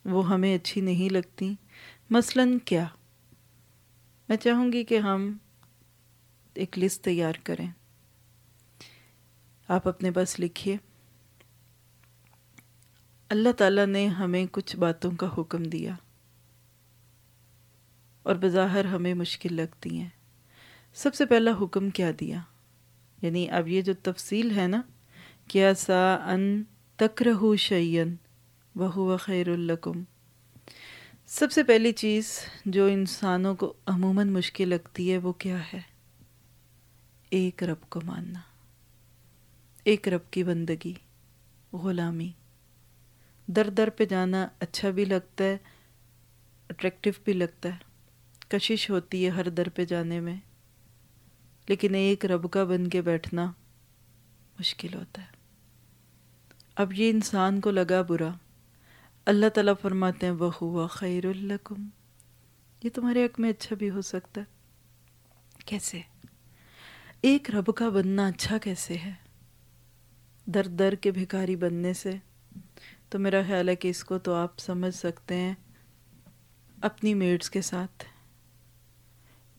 وہ ہمیں اچھی نہیں لگتی۔ مثلا کیا؟ میں چاہوں گی کہ ہم ایک لسٹ تیار کریں۔ آپ اپنے پاس لکھیے۔ اللہ تعالیٰ نے ہمیں کچھ باتوں کا حکم دیا۔ اور بظاہر ہمیں مشکل لگتی ہیں۔ سب سے پہلا حکم کیا دیا؟ یعنی اب یہ جو تفصیل ہے نا، کیا سا ان تکرہ شعین بہو خیر الکم سب سے پہلی چیز جو انسانوں کو عموماً مشکل لگتی ہے وہ کیا ہے؟ ایک رب کو ماننا۔ ایک رب کی بندگی، غلامی۔ در در پہ جانا اچھا بھی لگتا ہے اٹریکٹیو بھی لگتا ہے۔ کشش ہوتی ہے ہر در پہ جانے میں۔ لیکن ایک رب کا بن کے بیٹھنا مشکل ہوتا ہے۔ اب یہ انسان کو لگا برا۔ اللہ تعالیٰ فرماتے ہیں وہ ہوا خیر الکم یہ تمہارے حق میں اچھا بھی ہو سکتا ہے۔ کیسے؟ ایک رب کا بننا اچھا کیسے ہے؟ در در کے بھکاری بننے سے۔ تو میرا خیال ہے کہ اس کو تو آپ سمجھ سکتے ہیں اپنی میڈس کے ساتھ۔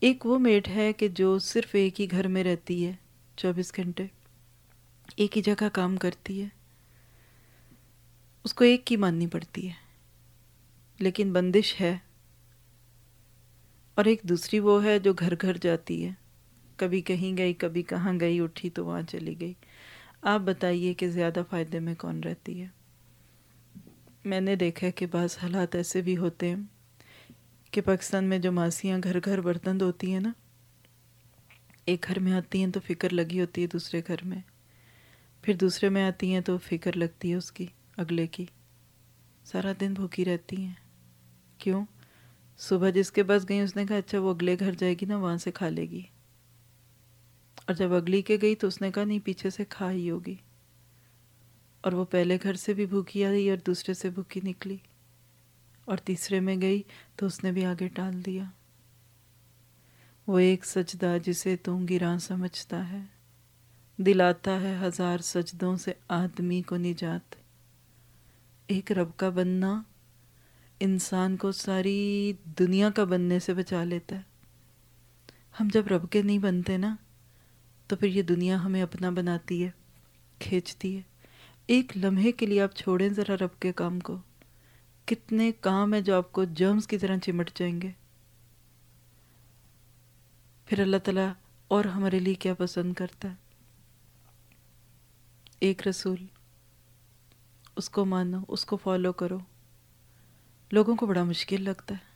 ایک وہ میٹ ہے کہ جو صرف ایک ہی گھر میں رہتی ہے، چوبیس گھنٹے، ایک ہی جگہ کام کرتی ہے۔ اس کو ایک کی ماننی پڑتی ہے، لیکن بندش ہے۔ اور ایک دوسری وہ ہے جو گھر گھر جاتی ہے۔ کبھی کہیں گئی، کبھی کہاں گئی، اٹھی تو وہاں چلی گئی۔ آپ بتائیے کہ زیادہ فائدے میں کون رہتی ہے؟ میں نے دیکھا کہ بعض حالات ایسے بھی ہوتے ہیں۔ کہ پاکستان میں جو ماسیاں گھر گھر برتن دھوتی ہیں نا، ایک گھر میں آتی ہیں تو فکر لگی ہوتی ہے دوسرے گھر میں، پھر دوسرے میں آتی ہیں تو فکر لگتی ہے اس کی، اگلے کی۔ سارا دن بھوکی رہتی ہیں۔ کیوں؟ صبح جس کے پاس گئی اس نے کہا اچھا وہ اگلے گھر جائے گی نا، وہاں سے کھا لے گی۔ اور جب اگلی کے گئی تو اس نے کہا، نہیں، پیچھے سے کھا ہی ہوگی۔ اور وہ پہلے گھر سے بھی بھوکی آئی اور دوسرے سے بھوکی نکلی۔ اور تیسرے میں گئی تو اس نے بھی آگے ٹال دیا۔ وہ ایک سجدہ جسے تو گراں سمجھتا ہے۔ دلاتا ہے ہزار سجدوں سے آدمی کو نجات۔ ایک رب کا بننا انسان کو ساری دنیا کا بننے سے بچا لیتا ہے۔ ہم جب رب کے نہیں بنتے نا، تو پھر یہ دنیا ہمیں اپنا بناتی ہے، کھینچتی ہے۔ ایک لمحے کے لیے آپ چھوڑیں ذرا رب کے کام کو۔ کتنے کام ہیں جو آپ کو جرمز کی طرح چمٹ جائیں گے؟ پھر اللہ تعالیٰ اور ہمارے لیے کیا پسند کرتا ہے؟ ایک رسول، اس کو مانو، اس کو فالو کرو۔ لوگوں کو بڑا مشکل لگتا ہے۔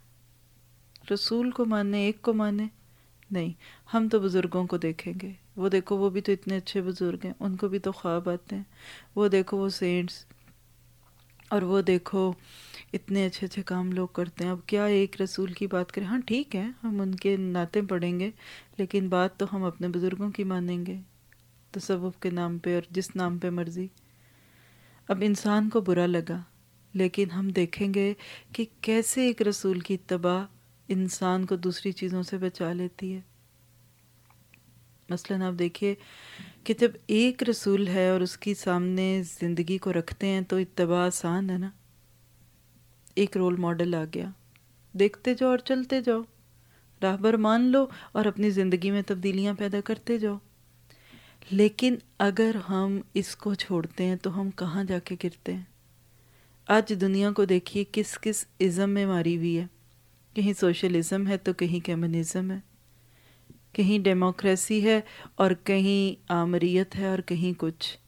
رسول کو ماننے، ایک کو مانے نہیں، ہم تو بزرگوں کو دیکھیں گے۔ وہ دیکھو، وہ بھی تو اتنے اچھے بزرگ ہیں۔ ان کو بھی تو خواب آتے ہیں۔ وہ دیکھو، وہ سینٹس اور وہ دیکھو اتنے اچھے اچھے کام لوگ کرتے ہیں۔ اب کیا ایک رسول کی بات کریں؟ ہاں ٹھیک ہے، ہم ان کے نعتیں پڑھیں گے، لیکن بات تو ہم اپنے بزرگوں کی مانیں گے، تصوف کے نام پہ اور جس نام پہ مرضی۔ اب انسان کو برا لگا، لیکن ہم دیکھیں گے کہ کیسے ایک رسول کی اتباع انسان کو دوسری چیزوں سے بچا لیتی ہے۔ مثلا آپ دیکھیے کہ جب ایک رسول ہے اور اس کی سامنے زندگی کو رکھتے ہیں تو اتباع آسان ہے نا۔ ایک رول ماڈل آ گیا۔ دیکھتے جاؤ اور چلتے جاؤ۔ راہبر مان لو اور اپنی زندگی میں تبدیلیاں پیدا کرتے جاؤ۔ لیکن اگر ہم اس کو چھوڑتے ہیں تو ہم کہاں جا کے گرتے ہیں؟ آج دنیا کو دیکھیے کس کس ازم میں ماری ہوئی ہے۔ کہیں سوشلزم ہے تو کہیں کیمنزم ہے۔ کہیں ڈیموکریسی ہے اور کہیں آمریت ہے اور کہیں کچھ۔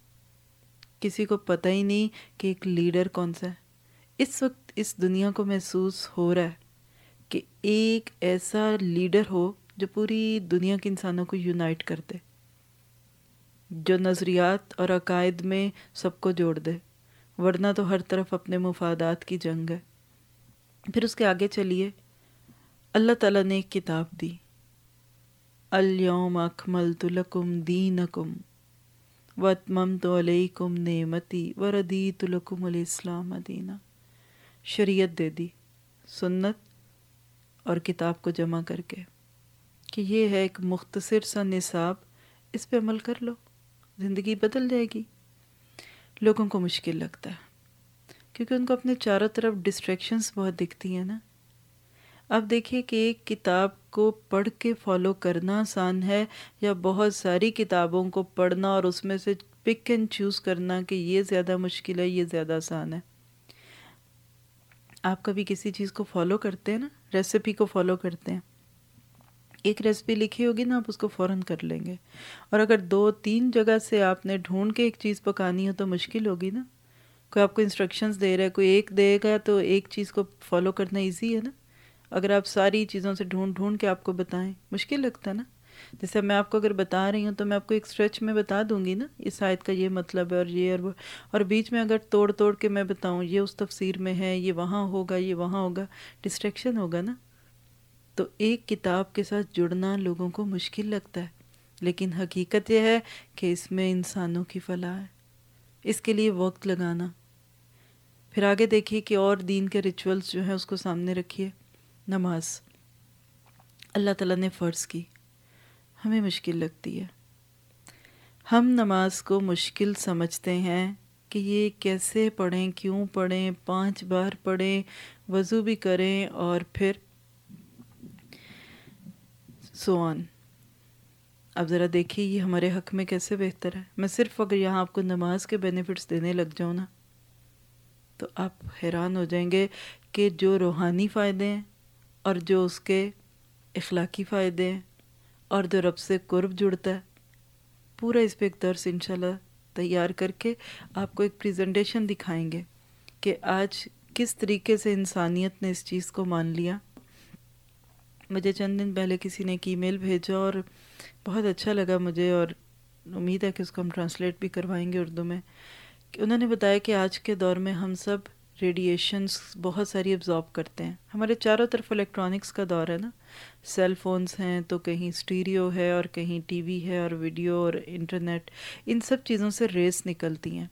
کسی کو پتہ ہی نہیں کہ ایک لیڈر کون سا ہے۔ اس وقت اس دنیا کو محسوس ہو رہا ہے کہ ایک ایسا لیڈر ہو جو پوری دنیا کے انسانوں کو یونائٹ کر دے جو نظریات اور عقائد میں سب کو جوڑ دے، ورنہ تو ہر طرف اپنے مفادات کی جنگ ہے۔ پھر اس کے آگے چلیے۔ اللہ تعالیٰ نے ایک کتاب دی۔ الیوم اکملت لکم دینکم واتممت علیکم نعمتی وردیت لکم الاسلام دینہ شریعت دے دی، سنت اور کتاب کو جمع کر کے، کہ یہ ہے ایک مختصر سا نصاب، اس پہ عمل کر لو، زندگی بدل جائے گی۔ لوگوں کو مشکل لگتا ہے، کیونکہ ان کو اپنے چاروں طرف ڈسٹریکشنز بہت دکھتی ہیں نا۔ اب دیکھیے کہ ایک کتاب کو پڑھ کے فالو کرنا آسان ہے، یا بہت ساری کتابوں کو پڑھنا اور اس میں سے پک اینڈ چوز کرنا کہ یہ زیادہ مشکل ہے، یہ زیادہ آسان ہے۔ آپ کبھی کسی چیز کو فالو کرتے ہیں نا؟ ریسیپی کو فالو کرتے ہیں۔ ایک ریسیپی لکھی ہوگی نا، آپ اس کو فوراً کر لیں گے۔ اور اگر دو، تین جگہ سے آپ نے ڈھونڈ کے ایک چیز پکانی ہو تو مشکل ہوگی نا۔ کوئی آپ کو انسٹرکشنز دے رہا ہے، کوئی ایک دے گا تو ایک چیز کو فالو کرنا ایزی ہے نا۔ اگر آپ ساری چیزوں سے ڈھونڈ ڈھونڈ کے آپ کو بتائیں، مشکل لگتا ہے نا۔ جیسے میں آپ کو اگر بتا رہی ہوں تو میں آپ کو ایک اسٹریچ میں بتا دوں گی نا، اس آیت کا یہ مطلب ہے اور یہ اور وہ۔ اور بیچ میں اگر توڑ توڑ کے میں بتاؤں، یہ اس تفسیر میں ہے، یہ وہاں ہوگا، یہ وہاں ہوگا ڈسٹریکشن ہوگا نا۔ تو ایک کتاب کے ساتھ جڑنا لوگوں کو مشکل لگتا ہے، لیکن حقیقت یہ ہے کہ اس میں انسانوں کی فلاح ہے۔ اس کے لیے وقت لگانا۔ پھر آگے دیکھیے کہ اور دین کے ریچولز جو ہیں، اس کو سامنے رکھیے۔ نماز۔ اللہ تعالیٰ نے فرض کی۔ ہمیں مشکل لگتی ہے۔ ہم نماز کو مشکل سمجھتے ہیں کہ یہ کیسے پڑھیں، کیوں پڑھیں، پانچ بار پڑھیں، وضو بھی کریں اور پھر سوان اب ذرا دیکھیے یہ ہمارے حق میں کیسے بہتر ہے۔ میں صرف اگر یہاں آپ کو نماز کے بینیفٹس دینے لگ جاؤں نا، تو آپ حیران ہو جائیں گے کہ جو روحانی فائدے ہیں اور جو اس کے اخلاقی فائدے ہیں اور جو رب سے قرب جڑتا ہے۔ پورا اس پہ ایک درس انشاءاللہ تیار کر کے آپ کو ایک پریزنٹیشن دکھائیں گے کہ آج کس طریقے سے انسانیت نے اس چیز کو مان لیا۔ مجھے چند دن پہلے کسی نے ایک ای میل بھیجا اور بہت اچھا لگا مجھے اور امید ہے کہ اس کو ہم ٹرانسلیٹ بھی کروائیں گے اردو میں۔ کہ انہوں نے بتایا کہ آج کے دور میں ہم سب ریڈیشنس بہت ساری ابزارب کرتے ہیں۔ ہمارے چاروں طرف الیکٹرانکس کا دور ہے نا۔ سیل فونز ہیں تو کہیں اسٹیریو ہے اور کہیں ٹی وی ہے اور ویڈیو اور انٹرنیٹ ان سب چیزوں سے ریز نکلتی ہیں۔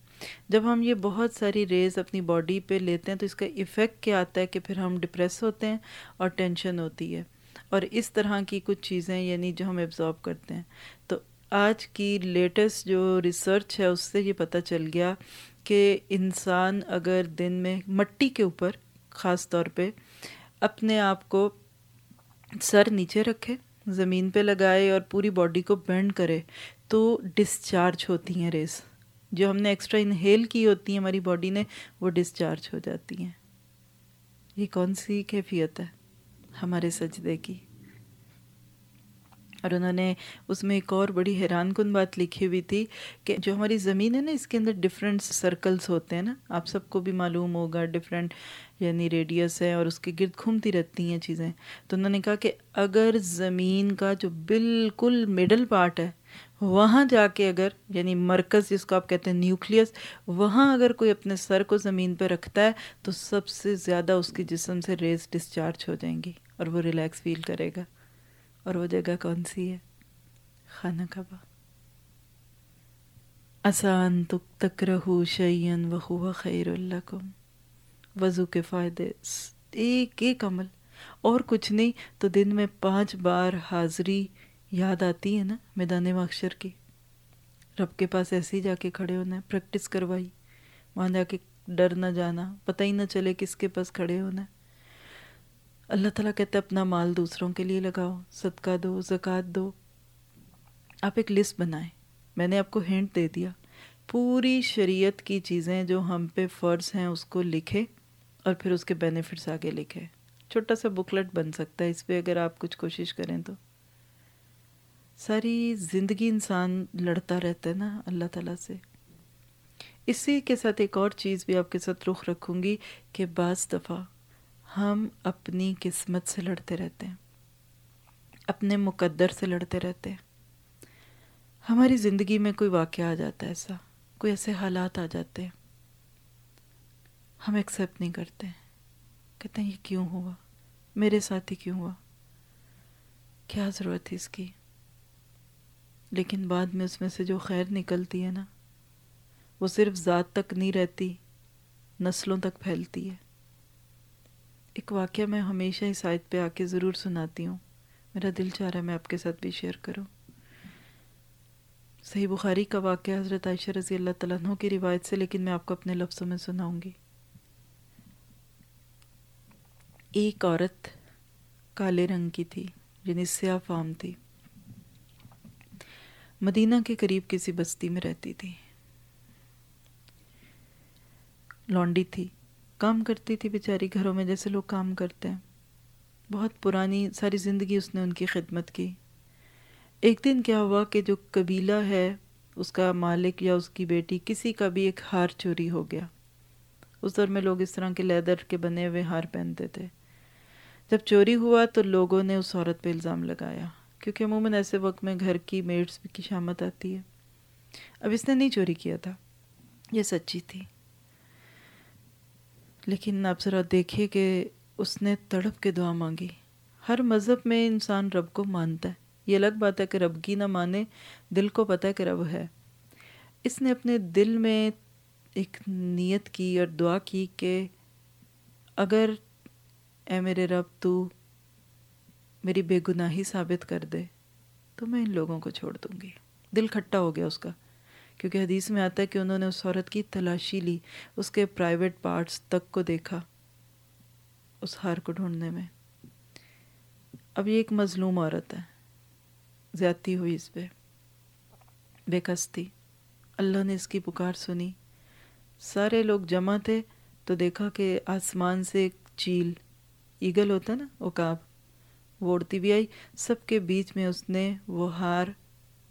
جب ہم یہ بہت ساری ریز اپنی باڈی پہ لیتے ہیں تو اس کا ایفیکٹ کیا آتا ہے کہ پھر ہم ڈپریس ہوتے ہیں اور ٹینشن ہوتی ہے۔ اور اس طرح کی کچھ چیزیں یعنی جو ہم ایبزارب کرتے ہیں۔ آج کی لیٹسٹ جو ریسرچ ہے، اس سے یہ پتہ چل گیا کہ انسان اگر دن میں مٹی کے اوپر خاص طور پہ اپنے آپ کو سر نیچے رکھے، زمین پہ لگائے اور پوری باڈی کو بینڈ کرے، تو ڈسچارج ہوتی ہیں ریس۔ جو ہم نے ایکسٹرا انہیل کی ہوتی ہیں ہماری باڈی نے، وہ ڈسچارج ہو جاتی ہیں۔ یہ کون سی کیفیت ہے ہمارے سجدے کی؟ اور انہوں نے اس میں ایک اور بڑی حیران کن بات لکھی ہوئی تھی کہ جو ہماری زمین ہے نا، اس کے اندر ڈفرینٹ سرکلز ہوتے ہیں نا۔ آپ سب کو بھی معلوم ہوگا ڈفرینٹ یعنی ریڈیس ہے اور اس کے گرد گھومتی رہتی ہیں چیزیں۔ تو انہوں نے کہا کہ اگر زمین کا جو بالکل مڈل پارٹ ہے، وہاں جا کے اگر یعنی مرکز جس کو آپ کہتے ہیں نیوکلیس وہاں اگر کوئی اپنے سر کو زمین پہ رکھتا ہے، تو سب سے زیادہ اس کی جسم سے ریز ڈسچارج ہو جائیں گی اور وہ ریلیکس فیل کرے گا۔ اور وہ جگہ کون سی ہے خانہ کعبہ آسان تک تک رہو شعین و خیر اللہ کم وضو کے فائدے ایک ایک عمل اور کچھ نہیں تو دن میں پانچ بار حاضری یاد آتی ہے نا میدان معاشر کی رب کے پاس ایسے ہی جا کے کھڑے ہونا ہے پریکٹس کروائی وہاں جا کے ڈر نہ جانا پتہ ہی نہ چلے کس کے پاس کھڑے ہونا ہے اللہ تعالیٰ کہتے اپنا مال دوسروں کے لیے لگاؤ، صدقہ دو، زکوٰۃ دو۔ آپ ایک لسٹ بنائیں۔ میں نے آپ کو ہینٹ دے دیا۔ پوری شریعت کی چیزیں جو ہم پہ فرض ہیں، اس کو لکھے اور پھر اس کے بینیفٹس آگے لکھے چھوٹا سا بکلٹ بن سکتا ہے، اس پہ اگر آپ کچھ کوشش کریں تو۔ ساری زندگی انسان لڑتا رہتا ہے نا اللہ تعالیٰ سے۔ اسی کے ساتھ ایک اور چیز بھی آپ کے ساتھ رخ رکھوں گی کہ بعض دفعہ ہم اپنی قسمت سے لڑتے رہتے ہیں، اپنے مقدر سے لڑتے رہتے ہیں۔ ہماری زندگی میں کوئی واقعہ آ جاتا ہے ایسا، کوئی ایسے حالات آ جاتے ہیں۔ ہم ایکسیپٹ نہیں کرتے۔ کہتے ہیں، یہ کیوں ہوا؟ میرے ساتھ ہی کیوں ہوا؟ کیا ضرورت تھی اس کی؟ لیکن بعد میں اس میں سے جو خیر نکلتی ہے نا، وہ صرف ذات تک نہیں رہتی، نسلوں تک پھیلتی ہے۔ ایک واقعہ میں ہمیشہ اس آیت پہ آ کے ضرور سناتی ہوں۔ میرا دل چاہ رہا ہے میں آپ کے ساتھ بھی شیئر کروں۔ صحیح بخاری کا واقعہ حضرت عائشہ رضی اللہ تعالیٰ عنہ کی روایت سے، لیکن میں آپ کو اپنے لفظوں میں سناؤں گی۔ ایک عورت کالے رنگ کی تھی یعنی سیاہ فام تھی۔ مدینہ کے قریب کسی بستی میں رہتی تھی۔ لانڈی تھی۔ کام کرتی تھی بیچاری گھروں میں جیسے لوگ کام کرتے ہیں۔ بہت پرانی ساری زندگی اس نے ان کی خدمت کی۔ ایک دن کیا ہوا کہ جو قبیلہ ہے، اس کا مالک یا اس کی بیٹی کسی کا بھی ایک ہار چوری ہو گیا۔ اس دور میں لوگ اس طرح کے لیدر کے بنے ہوئے ہار پہنتے تھے۔ جب چوری ہوا تو لوگوں نے اس عورت پہ الزام لگایا، کیونکہ عموماً ایسے وقت میں گھر کی میڈس کی شامت آتی ہے۔ اب اس نے نہیں چوری کیا تھا، یہ سچی تھی۔ لیکن آپ ذرا دیکھے کہ اس نے تڑپ کے دعا مانگی۔ ہر مذہب میں انسان رب کو مانتا ہے۔ یہ الگ بات ہے کہ رب کی نہ مانے، دل کو پتہ ہے کہ رب ہے۔ اس نے اپنے دل میں ایک نیت کی اور دعا کی کہ اگر اے میرے رب تو میری بے گناہی ثابت کر دے، تو میں ان لوگوں کو چھوڑ دوں گی۔ دل کھٹا ہو گیا اس کا۔ کیونکہ حدیث میں آتا ہے کہ انہوں نے اس عورت کی تلاشی لی، اس کے پرائیویٹ پارٹس تک کو دیکھا، اس ہار کو ڈھونڈنے میں۔ اب یہ ایک مظلوم عورت ہے، زیادتی ہوئی اس پہ، بے کس تھی اللہ نے اس کی پکار سنی۔ سارے لوگ جمع تھے تو دیکھا کہ آسمان سے ایک چیل، ایگل ہوتا نا اوکاب وہ اڑتی بھی آئی۔ سب کے بیچ میں اس نے وہ ہار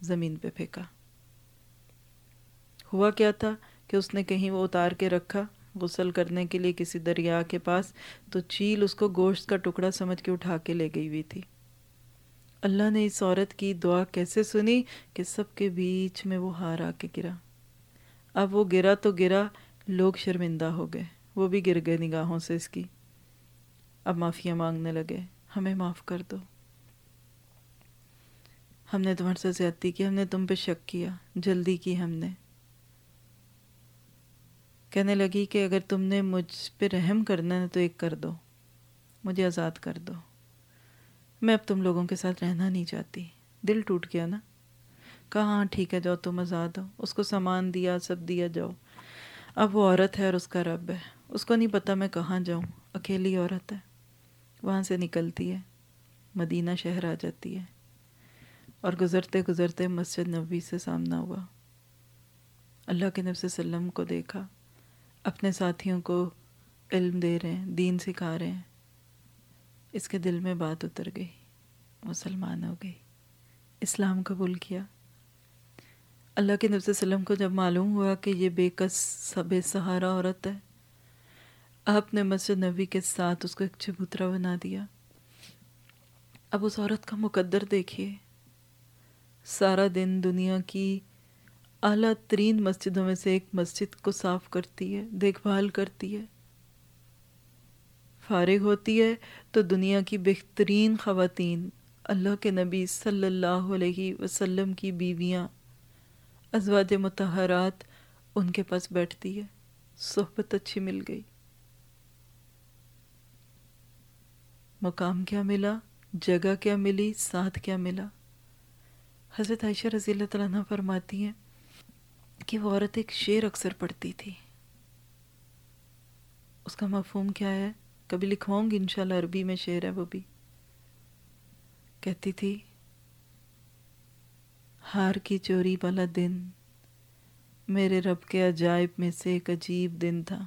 زمین پہ پھینکا۔ ہوا کیا تھا کہ اس نے کہیں وہ اتار کے رکھا، غسل کرنے کے لیے کسی دریا کے پاس، تو چیل اس کو گوشت کا ٹکڑا سمجھ کے اٹھا کے لے گئی ہوئی تھی۔ اللہ نے اس عورت کی دعا کیسے سنی کہ سب کے بیچ میں وہ ہار آ کے گرا۔ اب وہ گرا تو گرا، لوگ شرمندہ ہو گئے، وہ بھی گر گئے نگاہوں سے اس کی۔ اب معافیاں مانگنے لگے، ہمیں معاف کر دو۔ ہم نے تمہارے سے زیادتی کی، ہم نے تم پہ شک کیا، جلدی کی ہم نے۔ کہنے لگی کہ اگر تم نے مجھ پہ رحم کرنا ہے تو ایک کر دو، مجھے آزاد کر دو۔ میں اب تم لوگوں کے ساتھ رہنا نہیں چاہتی۔ دل ٹوٹ گیا نا؟ کہا ہاں ٹھیک ہے، جاؤ، تم آزاد ہو۔ اس کو سامان دیا، سب دیا، جاؤ۔ اب وہ عورت ہے اور اس کا رب ہے۔ اس کو نہیں پتا میں کہاں جاؤں۔ اکیلی عورت ہے۔ وہاں سے نکلتی ہے۔ مدینہ شہر آ جاتی ہے۔ اور گزرتے گزرتے مسجد نبوی سے سامنا ہوا۔ اللہ کے نبی صلی اللہ علیہ وسلم کو دیکھا۔ اپنے ساتھیوں کو علم دے رہے ہیں، دین سکھا رہے ہیں۔ اس کے دل میں بات اتر گئی، مسلمان ہو گئی۔ اسلام قبول کیا۔ اللہ کے نبی صلی اللہ علیہ وسلم کو جب معلوم ہوا کہ یہ بے کس بے سہارا عورت ہے، آپ نے مسجد نبی کے ساتھ اس کو ایک چبوترا بنا دیا۔ اب اس عورت کا مقدر دیکھیے۔ سارا دن دنیا کی اعلیٰ ترین مسجدوں میں سے ایک مسجد کو صاف کرتی ہے، دیکھ بھال کرتی ہے۔ فارغ ہوتی ہے تو دنیا کی بہترین خواتین، اللہ کے نبی صلی اللہ علیہ وسلم کی بیویاں، ازواج متحرات ان کے پاس بیٹھتی ہے۔ صحبت اچھی مل گئی۔ مقام کیا ملا؟ جگہ کیا ملی؟ ساتھ کیا ملا؟ حضرت عائشہ رضی اللہ تعالیٰ فرماتی ہیں کہ وہ عورت ایک شعر اکثر پڑھتی تھی۔ اس کا مفہوم کیا ہے؟ کبھی لکھواؤں گی انشاءاللہ، عربی میں شعر ہے وہ بھی۔ کہتی تھی، ہار کی چوری والا دن، میرے رب کے عجائب میں سے ایک عجیب دن تھا۔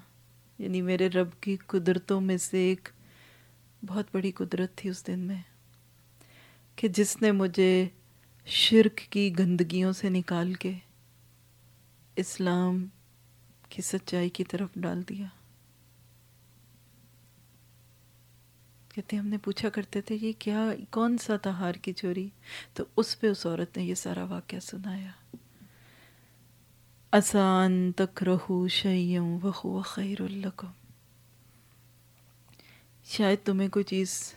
یعنی میرے رب کی قدرتوں میں سے ایک بہت بڑی قدرت تھی اس دن میں۔ کہ جس نے مجھے شرک کی گندگیوں سے نکال کے اسلام کی سچائی کی طرف ڈال دیا۔ کہتے ہم نے پوچھا کرتے تھے، یہ کیا، کون سا تھا ہار کی چوری؟ تو اس پہ اس عورت نے یہ سارا واقعہ سنایا۔ آسان تک رہو شیوں وخو خیر الکم شاید تمہیں کوئی چیز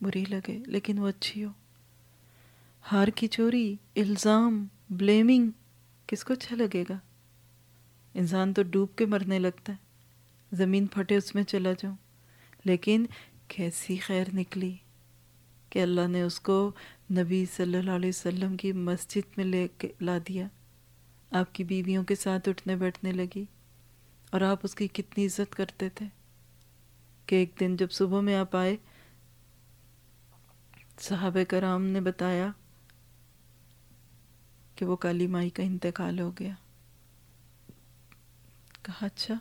بری لگے، لیکن وہ اچھی ہو۔ ہار کی چوری، الزام بلیمنگ کس کو اچھا لگے گا؟ انسان تو ڈوب کے مرنے لگتا ہے۔ زمین پھٹے اس میں چلا جاؤں۔ لیکن کیسی خیر نکلی کہ اللہ نے اس کو نبی صلی اللہ علیہ وسلم کی مسجد میں لے کے لا دیا۔ آپ کی بیویوں کے ساتھ اٹھنے بیٹھنے لگی اور آپ اس کی کتنی عزت کرتے تھے کہ ایک دن جب صبح میں آپ آئے، صحابہ کرام نے بتایا کہ وہ کالی مائی کا انتقال ہو گیا۔ کہا اچھا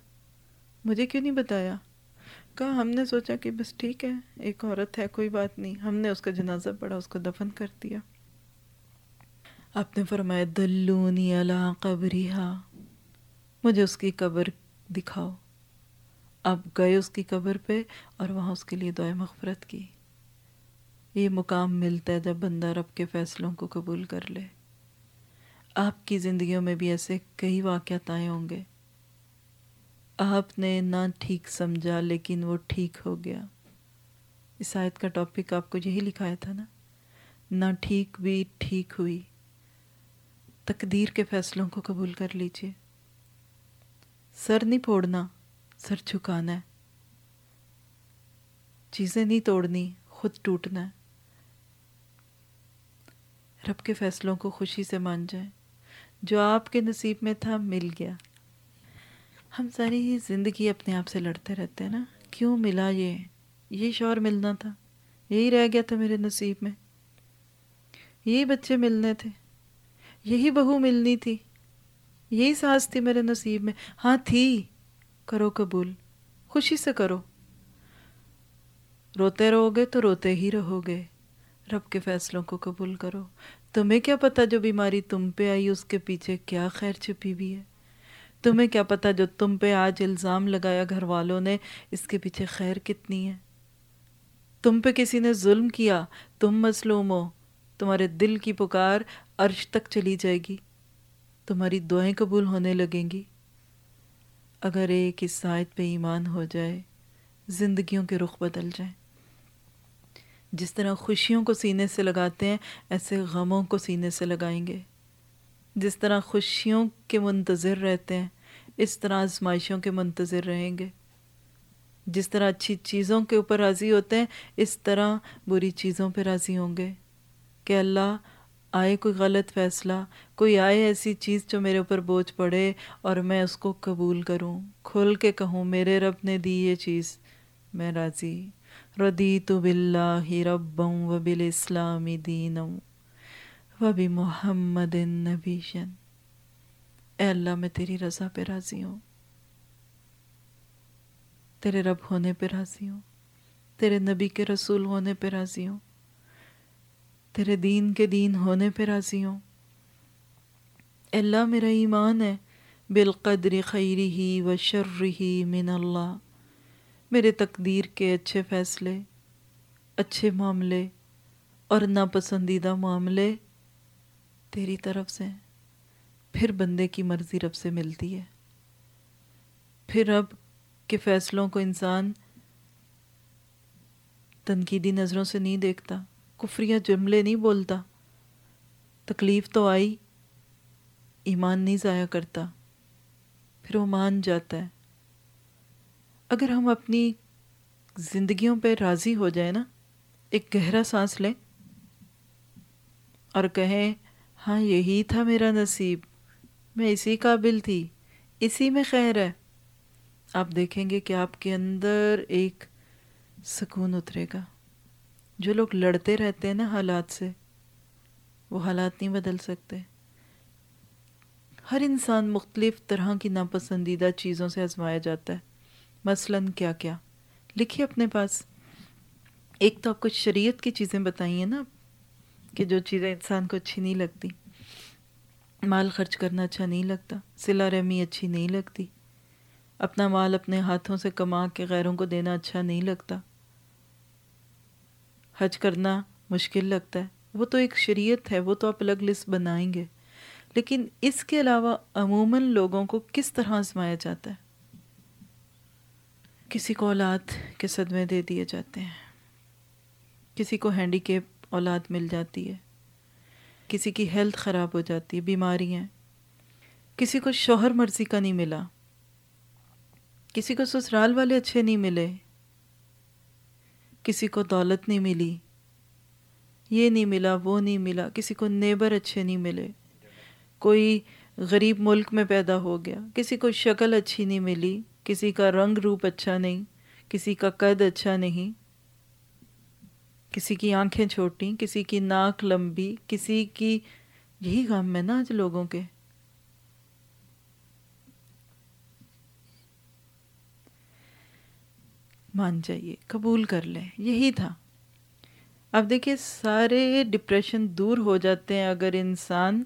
مجھے کیوں نہیں بتایا؟ کہا، ہم نے سوچا کہ بس ٹھیک ہے، ایک عورت ہے، کوئی بات نہیں۔ ہم نے اس کا جنازہ پڑا اس کو دفن کر دیا۔ آپ نے فرمایا، دلونی علا قبریہ مجھے اس کی قبر دکھاؤ۔ اب گئے اس کی قبر پہ اور وہاں اس کے لیے دعائیں مغفرت کی۔ یہ مقام ملتا ہے جب بندہ رب کے فیصلوں کو قبول کر لے۔ آپ کی زندگیوں میں بھی ایسے کئی واقعات آئے ہوں گے۔ آپ نے نہ ٹھیک سمجھا، لیکن وہ ٹھیک ہو گیا۔ اس آیت کا ٹاپک آپ کو یہی لکھایا تھا نا۔ نہ ٹھیک بھی ٹھیک ہوئی۔ تقدیر کے فیصلوں کو قبول کر لیجیے۔ سر نہیں پھوڑنا، سر جھکانا ہے۔ چیزیں نہیں توڑنی، خود ٹوٹنا ہے۔ رب کے فیصلوں کو خوشی سے مان جائیں۔ جو آپ کے نصیب میں تھا مل گیا۔ ہم ساری ہی زندگی اپنے آپ سے لڑتے رہتے ہیں نا۔ کیوں ملا یہ؟ یہ شور ملنا تھا۔ یہی رہ گیا تھا میرے نصیب میں۔ یہی بچے ملنے تھے۔ یہی بہو ملنی تھی۔ یہی ساس تھی میرے نصیب میں۔ ہاں تھی۔ کرو قبول۔ خوشی سے کرو۔ روتے رہو گے تو روتے ہی رہو گے۔ رب کے فیصلوں کو قبول کرو۔ تمہیں کیا پتا جو بیماری تم پہ آئی، اس کے پیچھے کیا خیر چھپی ہوئی ہے؟ تمہیں کیا پتا جو تم پہ آج الزام لگایا گھر والوں نے، اس کے پیچھے خیر کتنی ہے؟ تم پہ کسی نے ظلم کیا، تم مظلوم ہو، تمہارے دل کی پکار عرش تک چلی جائے گی، تمہاری دعائیں قبول ہونے لگیں گی۔ اگر ایک اس آیت پہ ایمان ہو جائے، زندگیوں کے رخ بدل جائیں۔ جس طرح خوشیوں کو سینے سے لگاتے ہیں، ایسے غموں کو سینے سے لگائیں گے۔ جس طرح خوشیوں کے منتظر رہتے ہیں، اس طرح آزمائشوں کے منتظر رہیں گے۔ جس طرح اچھی چیزوں کے اوپر راضی ہوتے ہیں، اس طرح بری چیزوں پہ راضی ہوں گے۔ کہ اللہ، آئے کوئی غلط فیصلہ، کوئی آئے ایسی چیز جو میرے اوپر بوجھ پڑے اور میں اس کو قبول کروں۔ کھل کے کہوں، میرے رب نے دی یہ چیز، میں راضی۔ ردیت باللہ ربم و بالاسلام دینم و بھی محمد نبیشن اے اللہ، میں تیری رضا پہ راضی ہوں۔ تیرے رب ہونے پہ راضی ہوں۔ تیرے نبی کے رسول ہونے پہ راضی ہوں۔ تیرے دین کے دین ہونے پہ راضی ہوں۔ اے اللہ، میرا ایمان ہے۔ بالقدر خیری ہی و شر ہی من اللہ۔ میرے تقدیر کے اچھے فیصلے، اچھے معاملے اور ناپسندیدہ معاملے تیری طرف سے، پھر بندے کی مرضی رب سے ملتی ہے۔ پھر رب کے فیصلوں کو انسان تنقیدی نظروں سے نہیں دیکھتا، کفریہ جملے نہیں بولتا۔ تکلیف تو آئی، ایمان نہیں ضائع کرتا، پھر وہ مان جاتا ہے۔ اگر ہم اپنی زندگیوں پہ راضی ہو جائیں نا، ایک گہرا سانس لیں اور کہیں ہاں یہی تھا میرا نصیب، میں اسی قابل تھی، اسی میں خیر ہے۔ آپ دیکھیں گے کہ آپ کے اندر ایک سکون اترے گا۔ جو لوگ لڑتے رہتے ہیں نا حالات سے، وہ حالات نہیں بدل سکتے۔ ہر انسان مختلف طرح کی ناپسندیدہ چیزوں سے آزمایا جاتا ہے۔ مثلا کیا کیا۔ لکھیے اپنے پاس۔ ایک تو آپ کو شریعت کی چیزیں بتائیے نا کہ جو چیزیں انسان کو اچھی نہیں لگتی۔ مال خرچ کرنا اچھا نہیں لگتا سلا رحمی اچھی نہیں لگتی۔ اپنا مال اپنے ہاتھوں سے کما کے غیروں کو دینا اچھا نہیں لگتا۔ حج کرنا مشکل لگتا ہے۔ وہ تو ایک شریعت ہے، وہ تو آپ الگ لسٹ بنائیں گے۔ لیکن اس کے علاوہ عموماً لوگوں کو کس طرح آزمایا جاتا ہے؟ کسی کو اولاد کے صدمے دے دیے جاتے ہیں۔ کسی کو ہینڈی کیپ اولاد مل جاتی ہے۔ کسی کی ہیلتھ خراب ہو جاتی ہے، بیماری ہیں۔ کسی کو شوہر مرضی کا نہیں ملا۔ کسی کو سسرال والے اچھے نہیں ملے۔ کسی کو دولت نہیں ملی۔ یہ نہیں ملا، وہ نہیں ملا۔ کسی کو نیبر اچھے نہیں ملے۔ کوئی غریب ملک میں پیدا ہو گیا۔ کسی کو شکل اچھی نہیں ملی۔ کسی کا رنگ روپ اچھا نہیں، کسی کا قد اچھا نہیں۔ کسی کی آنکھیں چھوٹی کسی کی ناک لمبی، کسی کی، یہی غم ہے نا آج لوگوں کے۔ مان جائیے، قبول کر لیں، یہی تھا۔ اب دیکھیے، سارے ڈپریشن دور ہو جاتے ہیں اگر انسان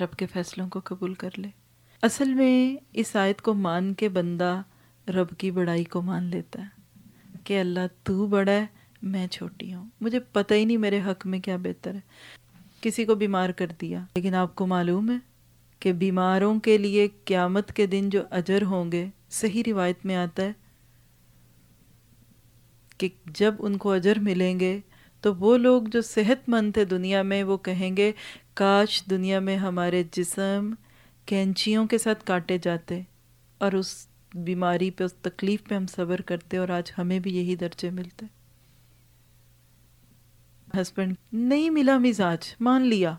رب کے فیصلوں کو قبول کر لے۔ اصل میں اس آیت کو مان کے بندہ رب کی بڑائی کو مان لیتا ہے کہ اللہ تو بڑا ہے، میں چھوٹی ہوں۔ مجھے پتہ ہی نہیں میرے حق میں کیا بہتر ہے۔ کسی کو بیمار کر دیا۔ لیکن آپ کو معلوم ہے کہ بیماروں کے لیے قیامت کے دن جو اجر ہوں گے، صحیح روایت میں آتا ہے کہ جب ان کو اجر ملیں گے تو وہ لوگ جو صحت مند تھے دنیا میں، وہ کہیں گے، کاش دنیا میں ہمارے جسم کینچیوں کے ساتھ کاٹے جاتے اور اس بیماری پہ، اس تکلیف پہ ہم صبر کرتے اور آج ہمیں بھی یہی درجے ملتے۔ ہسبینڈ، نہیں ملا مزاج مان لیا۔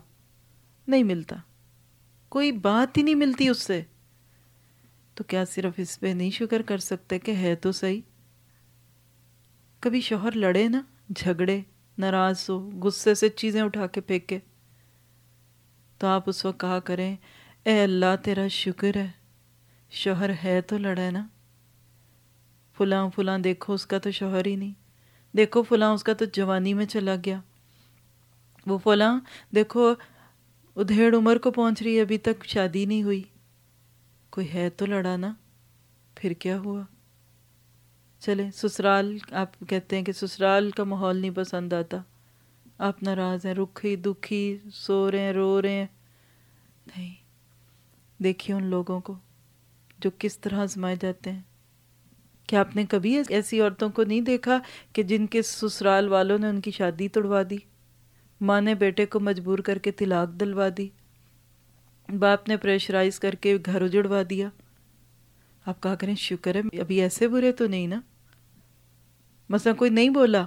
نہیں ملتا۔ کوئی بات ہی نہیں ملتی اس سے۔ تو کیا صرف اس پہ نہیں شکر کر سکتے کہ ہے تو صحیح؟ کبھی شوہر لڑے نا، جھگڑے، ناراض ہو، غصے سے چیزیں اٹھا کے پھینکے۔ تو آپ اس وقت کہا کریں اے اللہ تیرا شکر ہے۔ شوہر ہے تو لڑا ہے نا۔ فلاں فلاں دیکھو اس کا تو شوہر ہی نہیں۔ دیکھو فلاں اس کا تو جوانی میں چلا گیا۔ وہ فلاں دیکھو ادھیڑ عمر کو پہنچ رہی ہے، ابھی تک شادی نہیں ہوئی۔ کوئی ہے تو لڑا نا۔ پھر کیا ہوا؟ چلے سسرال، آپ کہتے ہیں کہ سسرال کا ماحول نہیں پسند آتا۔ آپ ناراض ہیں، رکھی دکھی، سو رہے ہیں، رو رہے ہیں۔ نہیں دیکھیے ان لوگوں کو جو کس طرح آزمائے جاتے ہیں۔ کیا آپ نے کبھی ایسی عورتوں کو نہیں دیکھا کہ جن کے سسرال والوں نے ان کی شادی توڑوا دی، ماں نے بیٹے کو مجبور کر کے طلاق دلوا دی، باپ نے پریشرائز کر کے گھر اجڑوا دیا؟ آپ کہا کریں، شکر ہے، ابھی ایسے برے تو نہیں نا؟ مثلا کوئی نہیں بولا،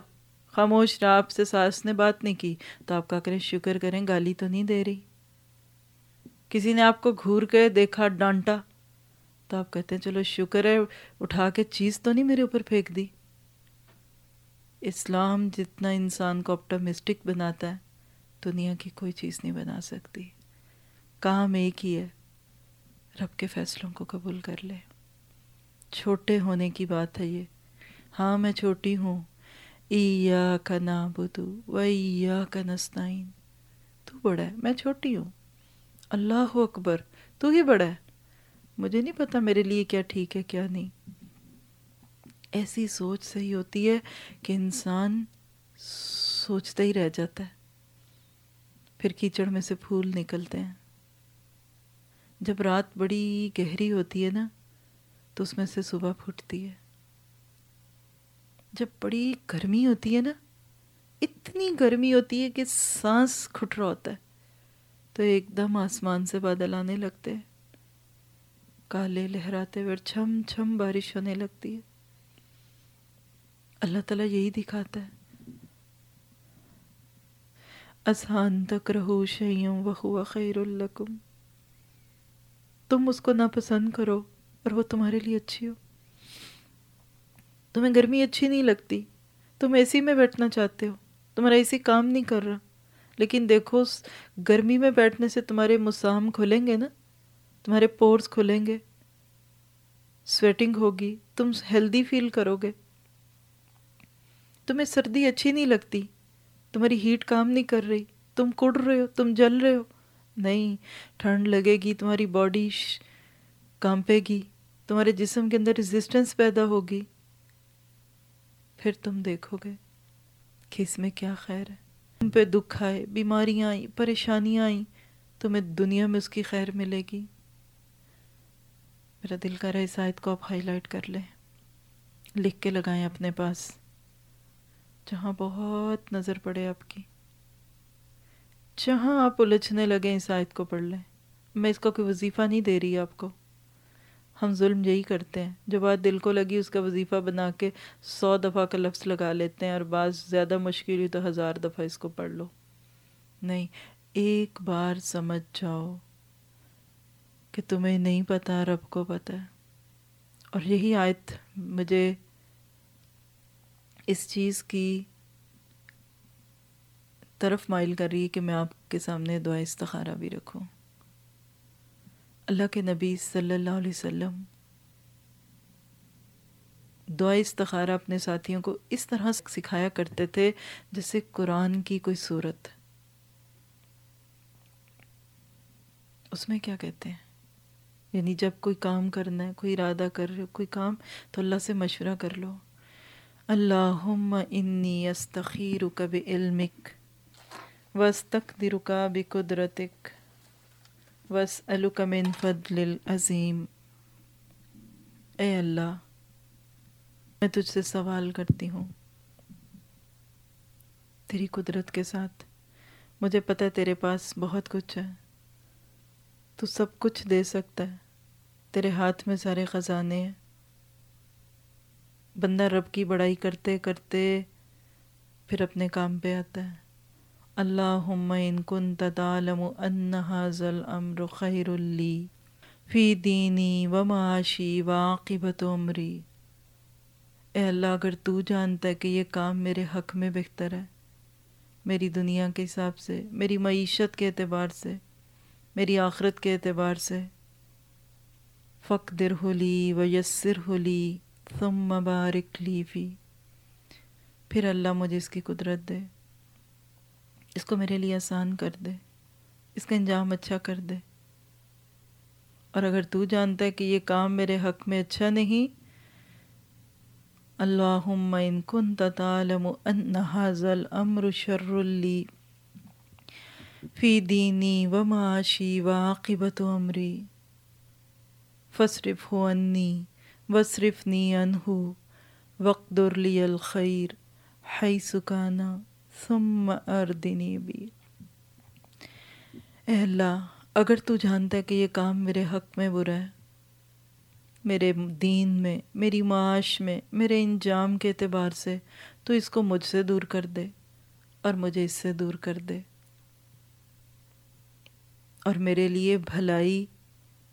خاموش رہا، آپ سے ساس نے بات نہیں کی، تو آپ کہا کریں، شکر کریں، گالی تو نہیں دے رہی۔ کسی نے آپ کو گھور کے دیکھا ڈانٹا؟ تو آپ کہتے ہیں، چلو شکر ہے، اٹھا کے چیز تو نہیں میرے اوپر پھینک دی۔ اسلام جتنا انسان کو اپٹامسٹک بناتا ہے، دنیا کی کوئی چیز نہیں بنا سکتی۔ کام ایک ہی ہے، رب کے فیصلوں کو قبول کر لے۔ چھوٹے ہونے کی بات ہے یہ۔ ہاں میں چھوٹی ہوں۔ ایا کا نابدو و ایا کا نستعین۔ تو بڑا ہے، میں چھوٹی ہوں۔ اللہ اکبر، تو ہی بڑا ہے۔ مجھے نہیں پتا میرے لیے کیا ٹھیک ہے، کیا نہیں۔ ایسی سوچ صحیح ہوتی ہے کہ انسان سوچتا ہی رہ جاتا ہے۔ پھر کیچڑ میں سے پھول نکلتے ہیں۔ جب رات بڑی گہری ہوتی ہے نا، تو اس میں سے صبح پھوٹتی ہے۔ جب بڑی گرمی ہوتی ہے نا، اتنی گرمی ہوتی ہے کہ سانس کھٹ رہا ہوتا ہے۔ تو ایک دم آسمان سے بادل آنے لگتے کالے لہراتے ہوئے چھم چھم بارش ہونے لگتی ہے۔ اللہ تعالیٰ یہی دکھاتا ہے۔ اسان تک رہو شیوں وہو خیر الکم تم اس کو ناپسند کرو اور وہ تمہارے لیے اچھی ہو۔ تمہیں گرمی اچھی نہیں لگتی۔ تم اے سی میں بیٹھنا چاہتے ہو۔ تمہارا اے سی کام نہیں کر رہا۔ لیکن دیکھو گرمی میں بیٹھنے سے تمہارے مسام کھلیں گے نا؟ تمہارے پورس کھلیں گے۔ سویٹنگ ہوگی، تم ہیلدی فیل کرو گے۔ تمہیں سردی اچھی نہیں لگتی، تمہاری ہیٹ کام نہیں کر رہی، تم کڑ رہے ہو، تم جل رہے ہو۔ نہیں، ٹھنڈ لگے گی، تمہاری باڈی کانپے گی، تمہارے جسم کے اندر ریزسٹنس پیدا ہوگی۔ پھر تم دیکھو گے کہ اس میں کیا خیر ہے۔ تم پہ دکھ آئے، بیماریاں آئیں، پریشانیاں آئیں تمہیں دنیا میں اس کی خیر ملے گی۔ میرا دل کر رہا ہے، اس آیت کو آپ ہائی لائٹ کر لیں۔ لکھ کے لگائیں اپنے پاس، جہاں بہت نظر پڑے آپ کی۔ جہاں آپ الجھنے لگے، اس آیت کو پڑھ لیں۔ میں اس کا کوئی وظیفہ نہیں دے رہی آپ کو۔ ہم ظلم یہی کرتے ہیں۔ جو بات دل کو لگی اس کا وظیفہ بنا کے سو دفعہ کا لفظ لگا لیتے ہیں اور بعض زیادہ مشکل ہوئی تو ہزار دفعہ اس کو پڑھ لو۔ نہیں، ایک بار سمجھ جاؤ کہ تمہیں نہیں پتا، رب کو پتا ہے۔ اور یہی آیت مجھے اس چیز کی طرف مائل کر رہی ہے کہ میں آپ کے سامنے دعا استخارہ بھی رکھوں۔ اللہ کے نبی صلی اللہ علیہ وسلم دعا استخارہ اپنے ساتھیوں کو اس طرح سکھایا کرتے تھے جیسے قرآن کی کوئی صورت۔ اس میں کیا کہتے ہیں؟ یعنی جب کوئی کام کرنا ہے، کوئی ارادہ کر رہے ہو، کوئی کام، تو اللہ سے مشورہ کر لو۔ اللہم انی استخیرک بعلمک واستقدرک بقدرتک۔ وس من فضل العظیم اے اللہ، میں تجھ سے سوال کرتی ہوں۔ تیری قدرت کے ساتھ مجھے پتہ تیرے پاس بہت کچھ ہے۔ تو سب کچھ دے سکتا ہے۔ تیرے ہاتھ میں سارے خزانے ہیں۔ بندہ رب کی بڑائی کرتے کرتے پھر اپنے کام پہ آتا ہے۔ اللہم ان کنت تعلم ان هذا الامر خیر لی فی دینی و معاشی و عاقبت عمری۔ اے اللہ، اگر تو جانتا ہے کہ یہ کام میرے حق میں بہتر ہے، میری دنیا کے حساب سے، میری معیشت کے اعتبار سے، میری آخرت کے اعتبار سے۔ فقدر ہولی و یسر ہولی ثم بارک لی فی۔ پھر اللہ مجھے اس کی قدرت دے۔ اس کو میرے لیے آسان کر دے، اس کا انجام اچھا کر دے۔ اور اگر تو جانتا ہے کہ یہ کام میرے حق میں اچھا نہیں، اللہم ان کنت تعلم ان هذا الامر شر لی فی دینی و معاشی و عاقبت امری فصرف ہو انی وصرفنی انہو وقدر لی الخیر حی سکانا ثم اردنی بھی۔ اے اللہ، اگر تو جانتا ہے کہ یہ کام میرے حق میں برا ہے، میرے دین میں، میری معاش میں، میرے انجام کے اعتبار سے، تو اس کو مجھ سے دور کر دے اور مجھے اس سے دور کر دے۔ اور میرے لیے بھلائی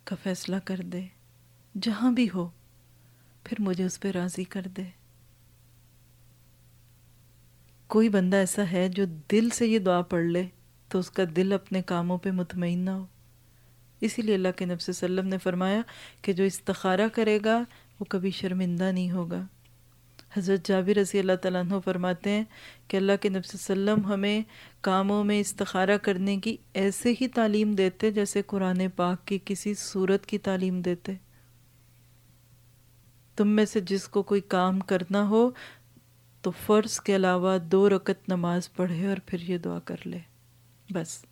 کا فیصلہ کر دے، جہاں بھی ہو، پھر مجھے اس پہ راضی کر دے۔ کوئی بندہ ایسا ہے جو دل سے یہ دعا پڑھ لے تو اس کا دل اپنے کاموں پہ مطمئن نہ ہو۔ اسی لیے اللہ کے نبی صلی اللہ وسلم نے فرمایا کہ جو استخارہ کرے گا وہ کبھی شرمندہ نہیں ہوگا۔ حضرت جابر رضی اللہ تعالیٰ عنہ فرماتے ہیں کہ اللہ کے نبی وسلم ہمیں کاموں میں استخارہ کرنے کی ایسے ہی تعلیم دیتے جیسے قرآن پاک کی کسی صورت کی تعلیم دیتے۔ تم میں سے جس کو کوئی کام کرنا ہو تو فرض کے علاوہ دو رکت نماز پڑھے اور پھر یہ دعا کر لے۔ بس،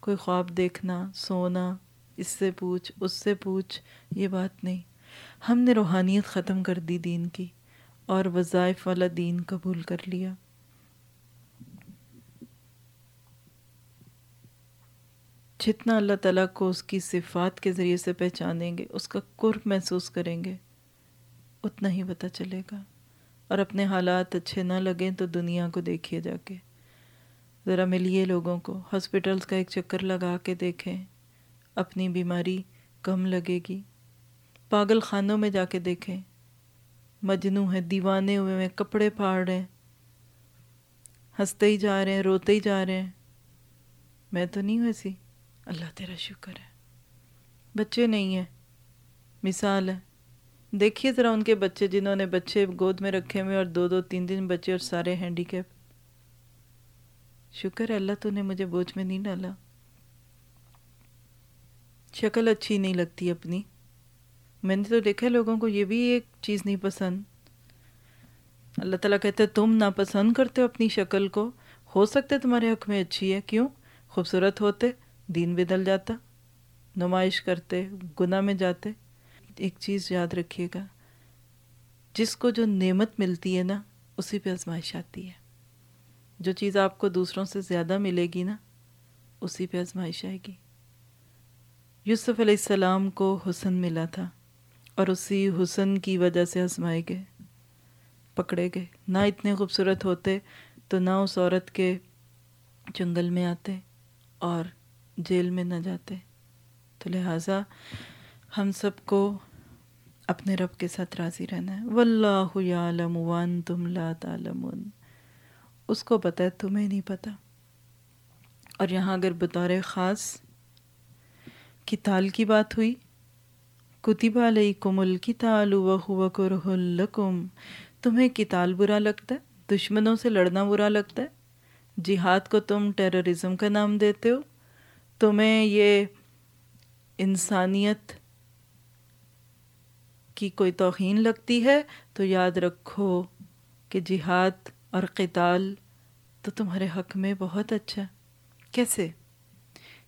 کوئی خواب دیکھنا، سونا، اس سے پوچھ، اس سے پوچھ، یہ بات نہیں۔ ہم نے روحانیت ختم کر دی دین کی اور وظائف والا دین قبول کر لیا۔ جتنا اللہ تعالیٰ کو اس کی صفات کے ذریعے سے پہچانیں گے، اس کا قرب محسوس کریں گے، اتنا ہی پتہ چلے گا۔ اور اپنے حالات اچھے نہ لگیں تو دنیا کو دیکھیے جا کے۔ ذرا ملیے لوگوں کو ہاسپٹلس کا ایک چکر لگا کے دیکھیں۔ اپنی بیماری کم لگے گی۔ پاگل خانوں میں جا کے دیکھیں۔ مجنو ہیں، دیوانے ہوئے ہیں، کپڑے پھاڑ رہے ہیں۔ ہنستے ہی جا رہے ہیں، روتے ہی جا رہے ہیں۔ میں تو نہیں ویسی اللہ تیرا شکر ہے۔ بچے نہیں ہیں۔ مثال ہے۔ دیکھیے ذرا ان کے بچے جنہوں نے بچے گود میں رکھے ہوئے اور دو دو تین دن بچے اور سارے ہینڈی کیپ۔ شکر ہے، اللہ تو نے مجھے بوجھ میں نہیں ڈالا۔ شکل اچھی نہیں لگتی اپنی۔ میں نے تو دیکھا لوگوں کو یہ بھی ایک چیز نہیں پسند۔ اللہ تعالیٰ کہتے تم ناپسند کرتے ہو اپنی شکل کو۔ ہو سکتے تمہارے حق میں اچھی ہے، کیوں؟ خوبصورت ہوتے، دین بدل جاتا، نمائش کرتے، گناہ میں جاتے۔ ایک چیز یاد رکھیے گا۔ جس کو جو نعمت ملتی ہے نا، اسی پہ آزمائش آتی ہے۔ جو چیز آپ کو دوسروں سے زیادہ ملے گی نا، اسی پہ آزمائش آئے گی۔ یوسف علیہ السلام کو حسن ملا تھا اور اسی حسن کی وجہ سے آزمائے گئے، پکڑے گئے۔ نہ اتنے خوبصورت ہوتے تو نہ اس عورت کے جنگل میں آتے اور جیل میں نہ جاتے۔ تو لہٰذا ہم سب کو اپنے رب کے ساتھ راضی رہنا ہے۔ واللہ یعلم وانتم لا تعلمون۔ اس کو پتہ ہے، تمہیں نہیں پتہ۔ اور یہاں اگر بطور خاص کتال کی بات ہوئی، کتب علیکم الکتال وهو کرہ لکم۔ تمہیں کتال برا لگتا ہے؟ دشمنوں سے لڑنا برا لگتا ہے؟ جہاد کو تم ٹیررزم کا نام دیتے ہو؟ تمہیں یہ انسانیت کی کوئی توہین لگتی ہے، تو یاد رکھو کہ جہاد اور قتال تو تمہارے حق میں بہت اچھا کیسے؟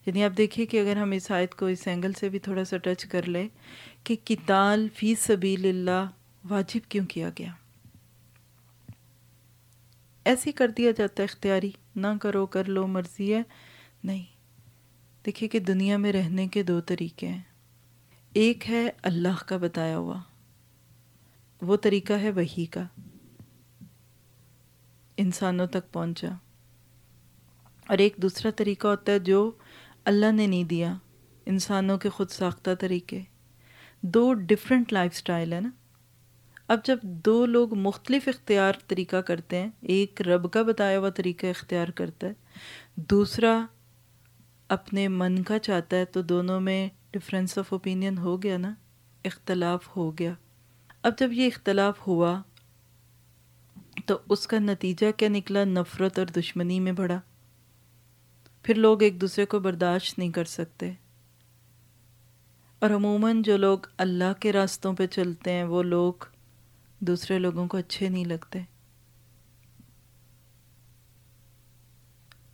یعنی آپ دیکھیے کہ اگر ہم اس آیت کو اس اینگل سے بھی تھوڑا سا ٹچ کر لیں کہ کتال فی سبیل اللہ واجب کیوں کیا گیا؟ ایسے کر دیا جاتا ہے اختیاری، نہ کرو، کر لو، مرضی ہے، نہیں۔ دیکھیے کہ دنیا میں رہنے کے دو طریقے ہیں۔ ایک ہے اللہ کا بتایا ہوا۔ وہ طریقہ ہے وہی کا۔ انسانوں تک پہنچا۔ اور ایک دوسرا طریقہ ہوتا ہے جو اللہ نے نہیں دیا۔ انسانوں کے خود ساختہ طریقے۔ دو ڈفرینٹ لائف سٹائل ہے نا۔ اب جب دو لوگ مختلف اختیار طریقہ کرتے ہیں، ایک رب کا بتایا ہوا طریقہ اختیار کرتا ہے، دوسرا اپنے من کا چاہتا ہے، تو دونوں میں ڈفرینس آف اوپینین ہو گیا نا، اختلاف ہو گیا۔ اب جب یہ اختلاف ہوا، تو اس کا نتیجہ کیا نکلا؟ نفرت اور دشمنی میں بڑھا۔ پھر لوگ ایک دوسرے کو برداشت نہیں کر سکتے۔ اور عموماً جو لوگ اللہ کے راستوں پہ چلتے ہیں، وہ لوگ دوسرے لوگوں کو اچھے نہیں لگتے۔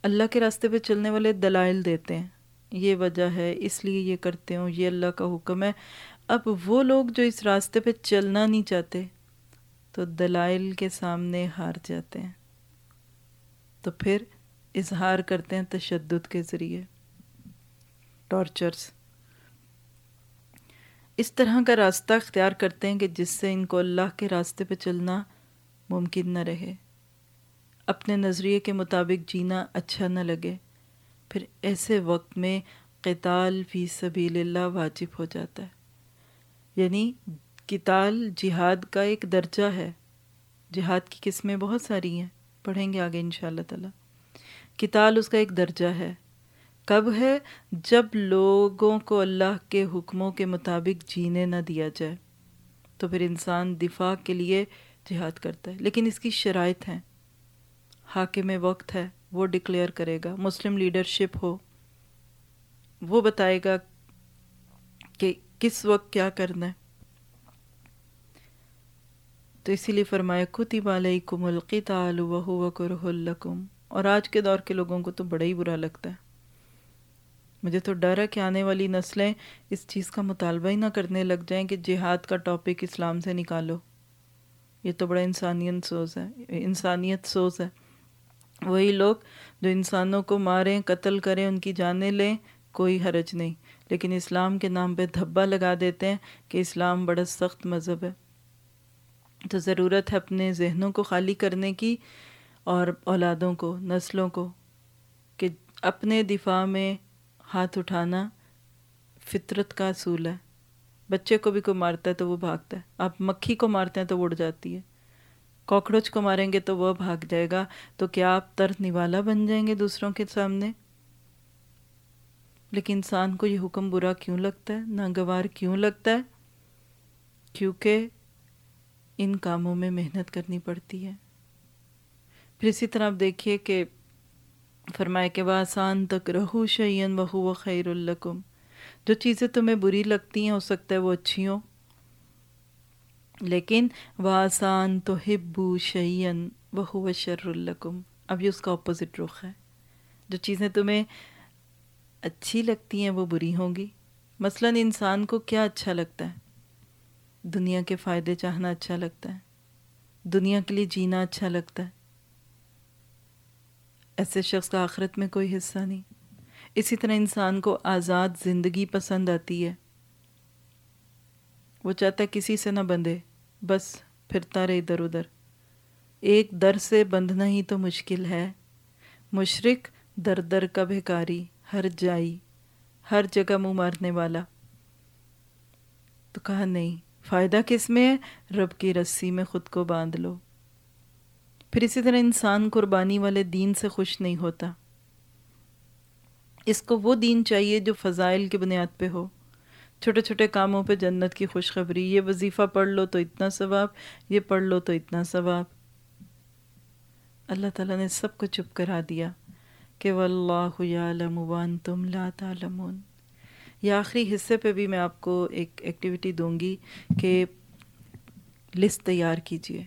اللہ کے راستے پہ چلنے والے دلائل دیتے ہیں۔ یہ وجہ ہے، اس لیے یہ کرتے ہوں، یہ اللہ کا حکم ہے۔ اب وہ لوگ جو اس راستے پہ چلنا نہیں چاہتے، تو دلائل کے سامنے ہار جاتے ہیں۔ تو پھر اظہار کرتے ہیں تشدد کے ذریعے۔ ٹارچرز اس طرح کا راستہ اختیار کرتے ہیں کہ جس سے ان کو اللہ کے راستے پہ چلنا ممکن نہ رہے۔ اپنے نظریے کے مطابق جینا اچھا نہ لگے۔ پھر ایسے وقت میں قتال فی سبیل اللہ واجب ہو جاتا ہے۔ یعنی قتال جہاد کا ایک درجہ ہے۔ جہاد کی قسمیں بہت ساری ہیں۔ پڑھیں گے آگے ان شاء اللہ تعالیٰ۔ کتال اس کا ایک درجہ ہے۔ کب ہے؟ جب لوگوں کو اللہ کے حکموں کے مطابق جینے نہ دیا جائے۔ تو پھر انسان دفاع کے لیے جہاد کرتا ہے۔ لیکن اس کی شرائط ہیں۔ حاکم وقت ہے۔ وہ ڈکلیئر کرے گا مسلم لیڈرشپ ہو، وہ بتائے گا کہ کس وقت کیا کرنا ہے۔ تو اسی لیے فرمایا، کتب علیکم القتال وهو کرہ لکم اور آج کے دور کے لوگوں کو تو بڑا ہی برا لگتا ہے۔ مجھے تو ڈر ہے کہ آنے والی نسلیں اس چیز کا مطالبہ ہی نہ کرنے لگ جائیں کہ جہاد کا ٹاپک اسلام سے نکالو۔ یہ تو بڑا انسانیت سوز ہے، انسانیت سوز ہے۔ وہی لوگ جو انسانوں کو ماریں، قتل کریں، ان کی جانیں لیں، کوئی حرج نہیں۔ لیکن اسلام کے نام پہ دھبا لگا دیتے ہیں کہ اسلام بڑا سخت مذہب ہے۔ تو ضرورت ہے اپنے ذہنوں کو خالی کرنے کی اور اولادوں کو، نسلوں کو، کہ اپنے دفاع میں ہاتھ اٹھانا فطرت کا اصول ہے۔ بچے کو بھی کوئی مارتا ہے تو وہ بھاگتا ہے۔ آپ مکھی کو مارتے ہیں تو وہ اڑ جاتی ہے۔ کاکروچ کو ماریں گے تو وہ بھاگ جائے گا۔ تو کیا آپ ترت نوالا بن جائیں گے دوسروں کے سامنے؟ لیکن انسان کو یہ حکم برا کیوں لگتا ہے؟ ناگوار کیوں لگتا ہے؟ کیونکہ ان کاموں میں محنت کرنی پڑتی ہے۔ پھر اسی طرح آپ دیکھیے کہ فرمائے کہ وہ آسان تک رہو شعین بہو و خیر الکم جو چیزیں تمہیں بری لگتی ہیں، ہو سکتا ہے وہ اچھی ہوں۔ لیکن وہ آسان تو ہبو شعین بہو و شر الکم اب یہ اس کا اپوزٹ رخ ہے۔ جو چیزیں تمہیں اچھی لگتی ہیں وہ بری ہوں گی۔ مثلا انسان کو کیا اچھا لگتا ہے؟ دنیا کے فائدے چاہنا اچھا لگتا ہے۔ دنیا کے لیے جینا اچھا لگتا ہے۔ ایسے شخص کا آخرت میں کوئی حصہ نہیں۔ اسی طرح انسان کو آزاد زندگی پسند آتی ہے۔ وہ چاہتا ہے کسی سے نہ بندھے۔ بس پھرتا رہے ادھر ادھر۔ ایک در سے بندھنا ہی تو مشکل ہے۔ مشرق در در کا بھیکاری ہر جائی، ہر جگہ منہ مارنے والا۔ تو کہا نہیں، فائدہ کس میں ہے؟ رب کی رسی میں خود کو باندھ لو۔ پھر اسی طرح انسان قربانی والے دین سے خوش نہیں ہوتا۔ اس کو وہ دین چاہیے جو فضائل کی بنیاد پہ ہو۔ چھوٹے چھوٹے کاموں پہ جنت کی خوشخبری، یہ وظیفہ پڑھ لو تو اتنا ثواب، یہ پڑھ لو تو اتنا ثواب۔ اللہ تعالیٰ نے سب کو چپ کرا دیا کہ واللہ یعلم وانتم لا تعلمون۔ یہ آخری حصے پہ بھی میں آپ کو ایک ایکٹیویٹی دوں گی کہ لسٹ تیار کیجیے۔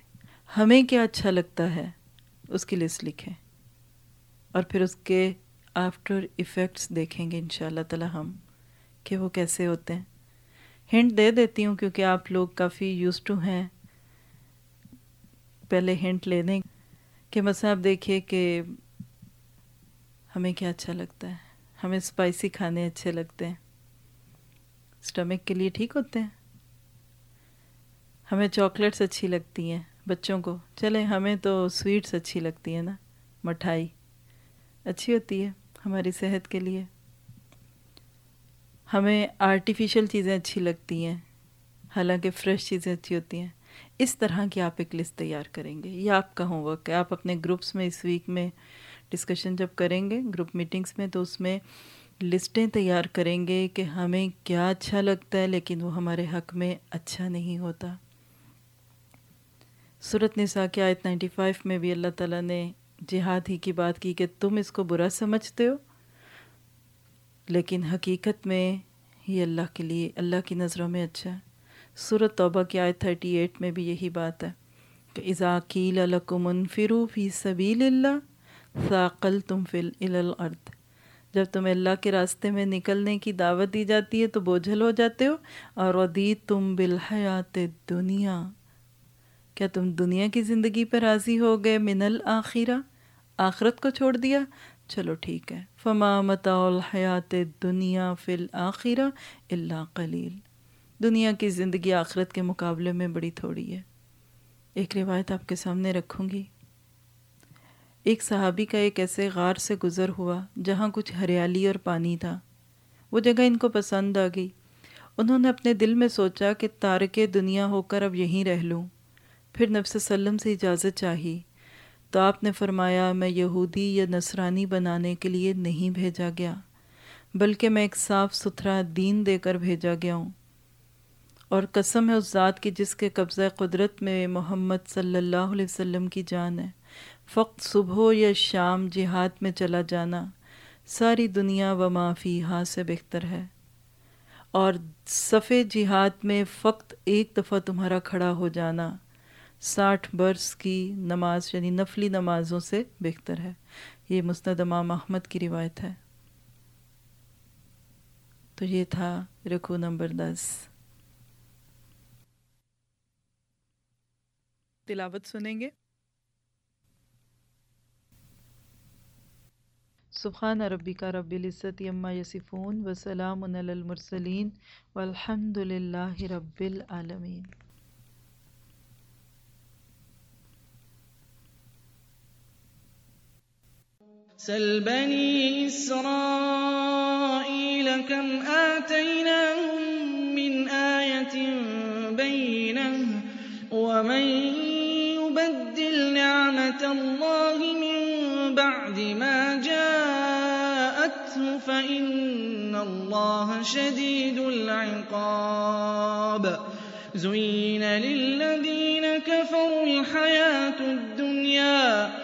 ہمیں کیا اچھا لگتا ہے؟ اس کی لسٹ لکھیں۔ اور پھر اس کے آفٹر ایفیکٹس دیکھیں گے ان شاء اللہ تعالیٰ ہم۔ کہ وہ کیسے ہوتے ہیں۔ ہنٹ دے دیتی ہوں کیونکہ آپ لوگ کافی یوز ٹو ہیں۔ پہلے ہنٹ لے دیں کہ مثلا آپ دیکھیے کہ ہمیں کیا اچھا لگتا ہے۔ ہمیں اسپائسی کھانے اچھے لگتے ہیں۔ اسٹمک کے لیے ٹھیک ہوتے ہیں۔ ہمیں چاکلیٹس اچھی لگتی ہیں بچوں کو۔ چلے ہمیں تو سویٹس اچھی لگتی ہیں نا۔ مٹھائی اچھی ہوتی ہے ہماری صحت کے لیے۔ ہمیں آرٹیفیشل چیزیں اچھی لگتی ہیں، حالانکہ فریش چیزیں اچھی ہوتی ہیں۔ اس طرح کی آپ ایک لسٹ تیار کریں گے یہ آپ کا ہوم ورک ہے۔ آپ اپنے گروپس میں اس ویک میں ڈسکشن جب کریں گے گروپ میٹنگس میں، تو اس میں لسٹیں تیار کریں گے کہ ہمیں کیا اچھا لگتا ہے، لیکن وہ ہمارے حق میں اچھا نہیں ہوتا۔ صورت نساء کی آیت 95 میں بھی اللہ تعالیٰ نے جہاد ہی کی بات کی کہ تم اس کو برا سمجھتے ہو۔ لیکن حقیقت میں یہ اللہ کے لیے، اللہ کی نظروں میں اچھا ہے۔ صورت توبہ کی آئے تھرٹی ایٹ میں بھی یہی بات ہے کہ اذاکیل الکم انفرو فی سبیل اللہ ثاقل تم فل الارض۔ جب تمہیں اللہ کے راستے میں نکلنے کی دعوت دی جاتی ہے تو بوجھل ہو جاتے ہو۔ اور ودید تم بالحیات دنیا کیا تم دنیا کی زندگی پہ راضی ہو گئے؟ من الآخرہ۔ آخرت کو چھوڑ دیا۔ چلو ٹھیک ہے۔ فما متاع الحیات دنیا فی الآخرہ اللہ قلیل دنیا کی زندگی آخرت کے مقابلے میں بڑی تھوڑی ہے۔ ایک روایت آپ کے سامنے رکھوں گی۔ ایک صحابی کا ایک ایسے غار سے گزر ہوا جہاں کچھ ہریالی اور پانی تھا۔ وہ جگہ ان کو پسند آ گئی۔ انہوں نے اپنے دل میں سوچا کہ تارک دنیا ہو کر اب یہیں رہ لوں۔ پھر نفس وسلم سے اجازت چاہی۔ تو آپ نے فرمایا، میں یہودی یا نصرانی بنانے کے لیے نہیں بھیجا گیا، بلکہ میں ایک صاف ستھرا دین دے کر بھیجا گیا ہوں۔ اور قسم ہے اس ذات کی جس کے قبضہ قدرت میں محمد صلی اللہ علیہ وسلم کی جان ہے۔ فقط صبح یا شام جہاد میں چلا جانا، ساری دنیا و معافی ہاں سے بہتر ہے۔ اور صفِ جہاد میں فقط ایک دفعہ تمہارا کھڑا ہو جانا۔ ساٹھ برس کی نماز یعنی نفلی نمازوں سے بہتر ہے۔ یہ مستد امام احمد کی روایت ہے۔ تو یہ تھا رکو نمبر دس۔ تلاوت سنیں گے؟ سبحان ربی کا رب العزت یما یسفون وسلام المرسلین والحمد للہ رب العالمین۔ سل بني إسرائيل كم آتيناهم من آية بينة ومن اللَّهِ مِن بَعْدِ مَا جَاءَتْهُ فَإِنَّ اللَّهَ شَدِيدُ الْعِقَابِ زُيِّنَ لِلَّذِينَ كَفَرُوا الْحَيَاةُ الدُّنْيَا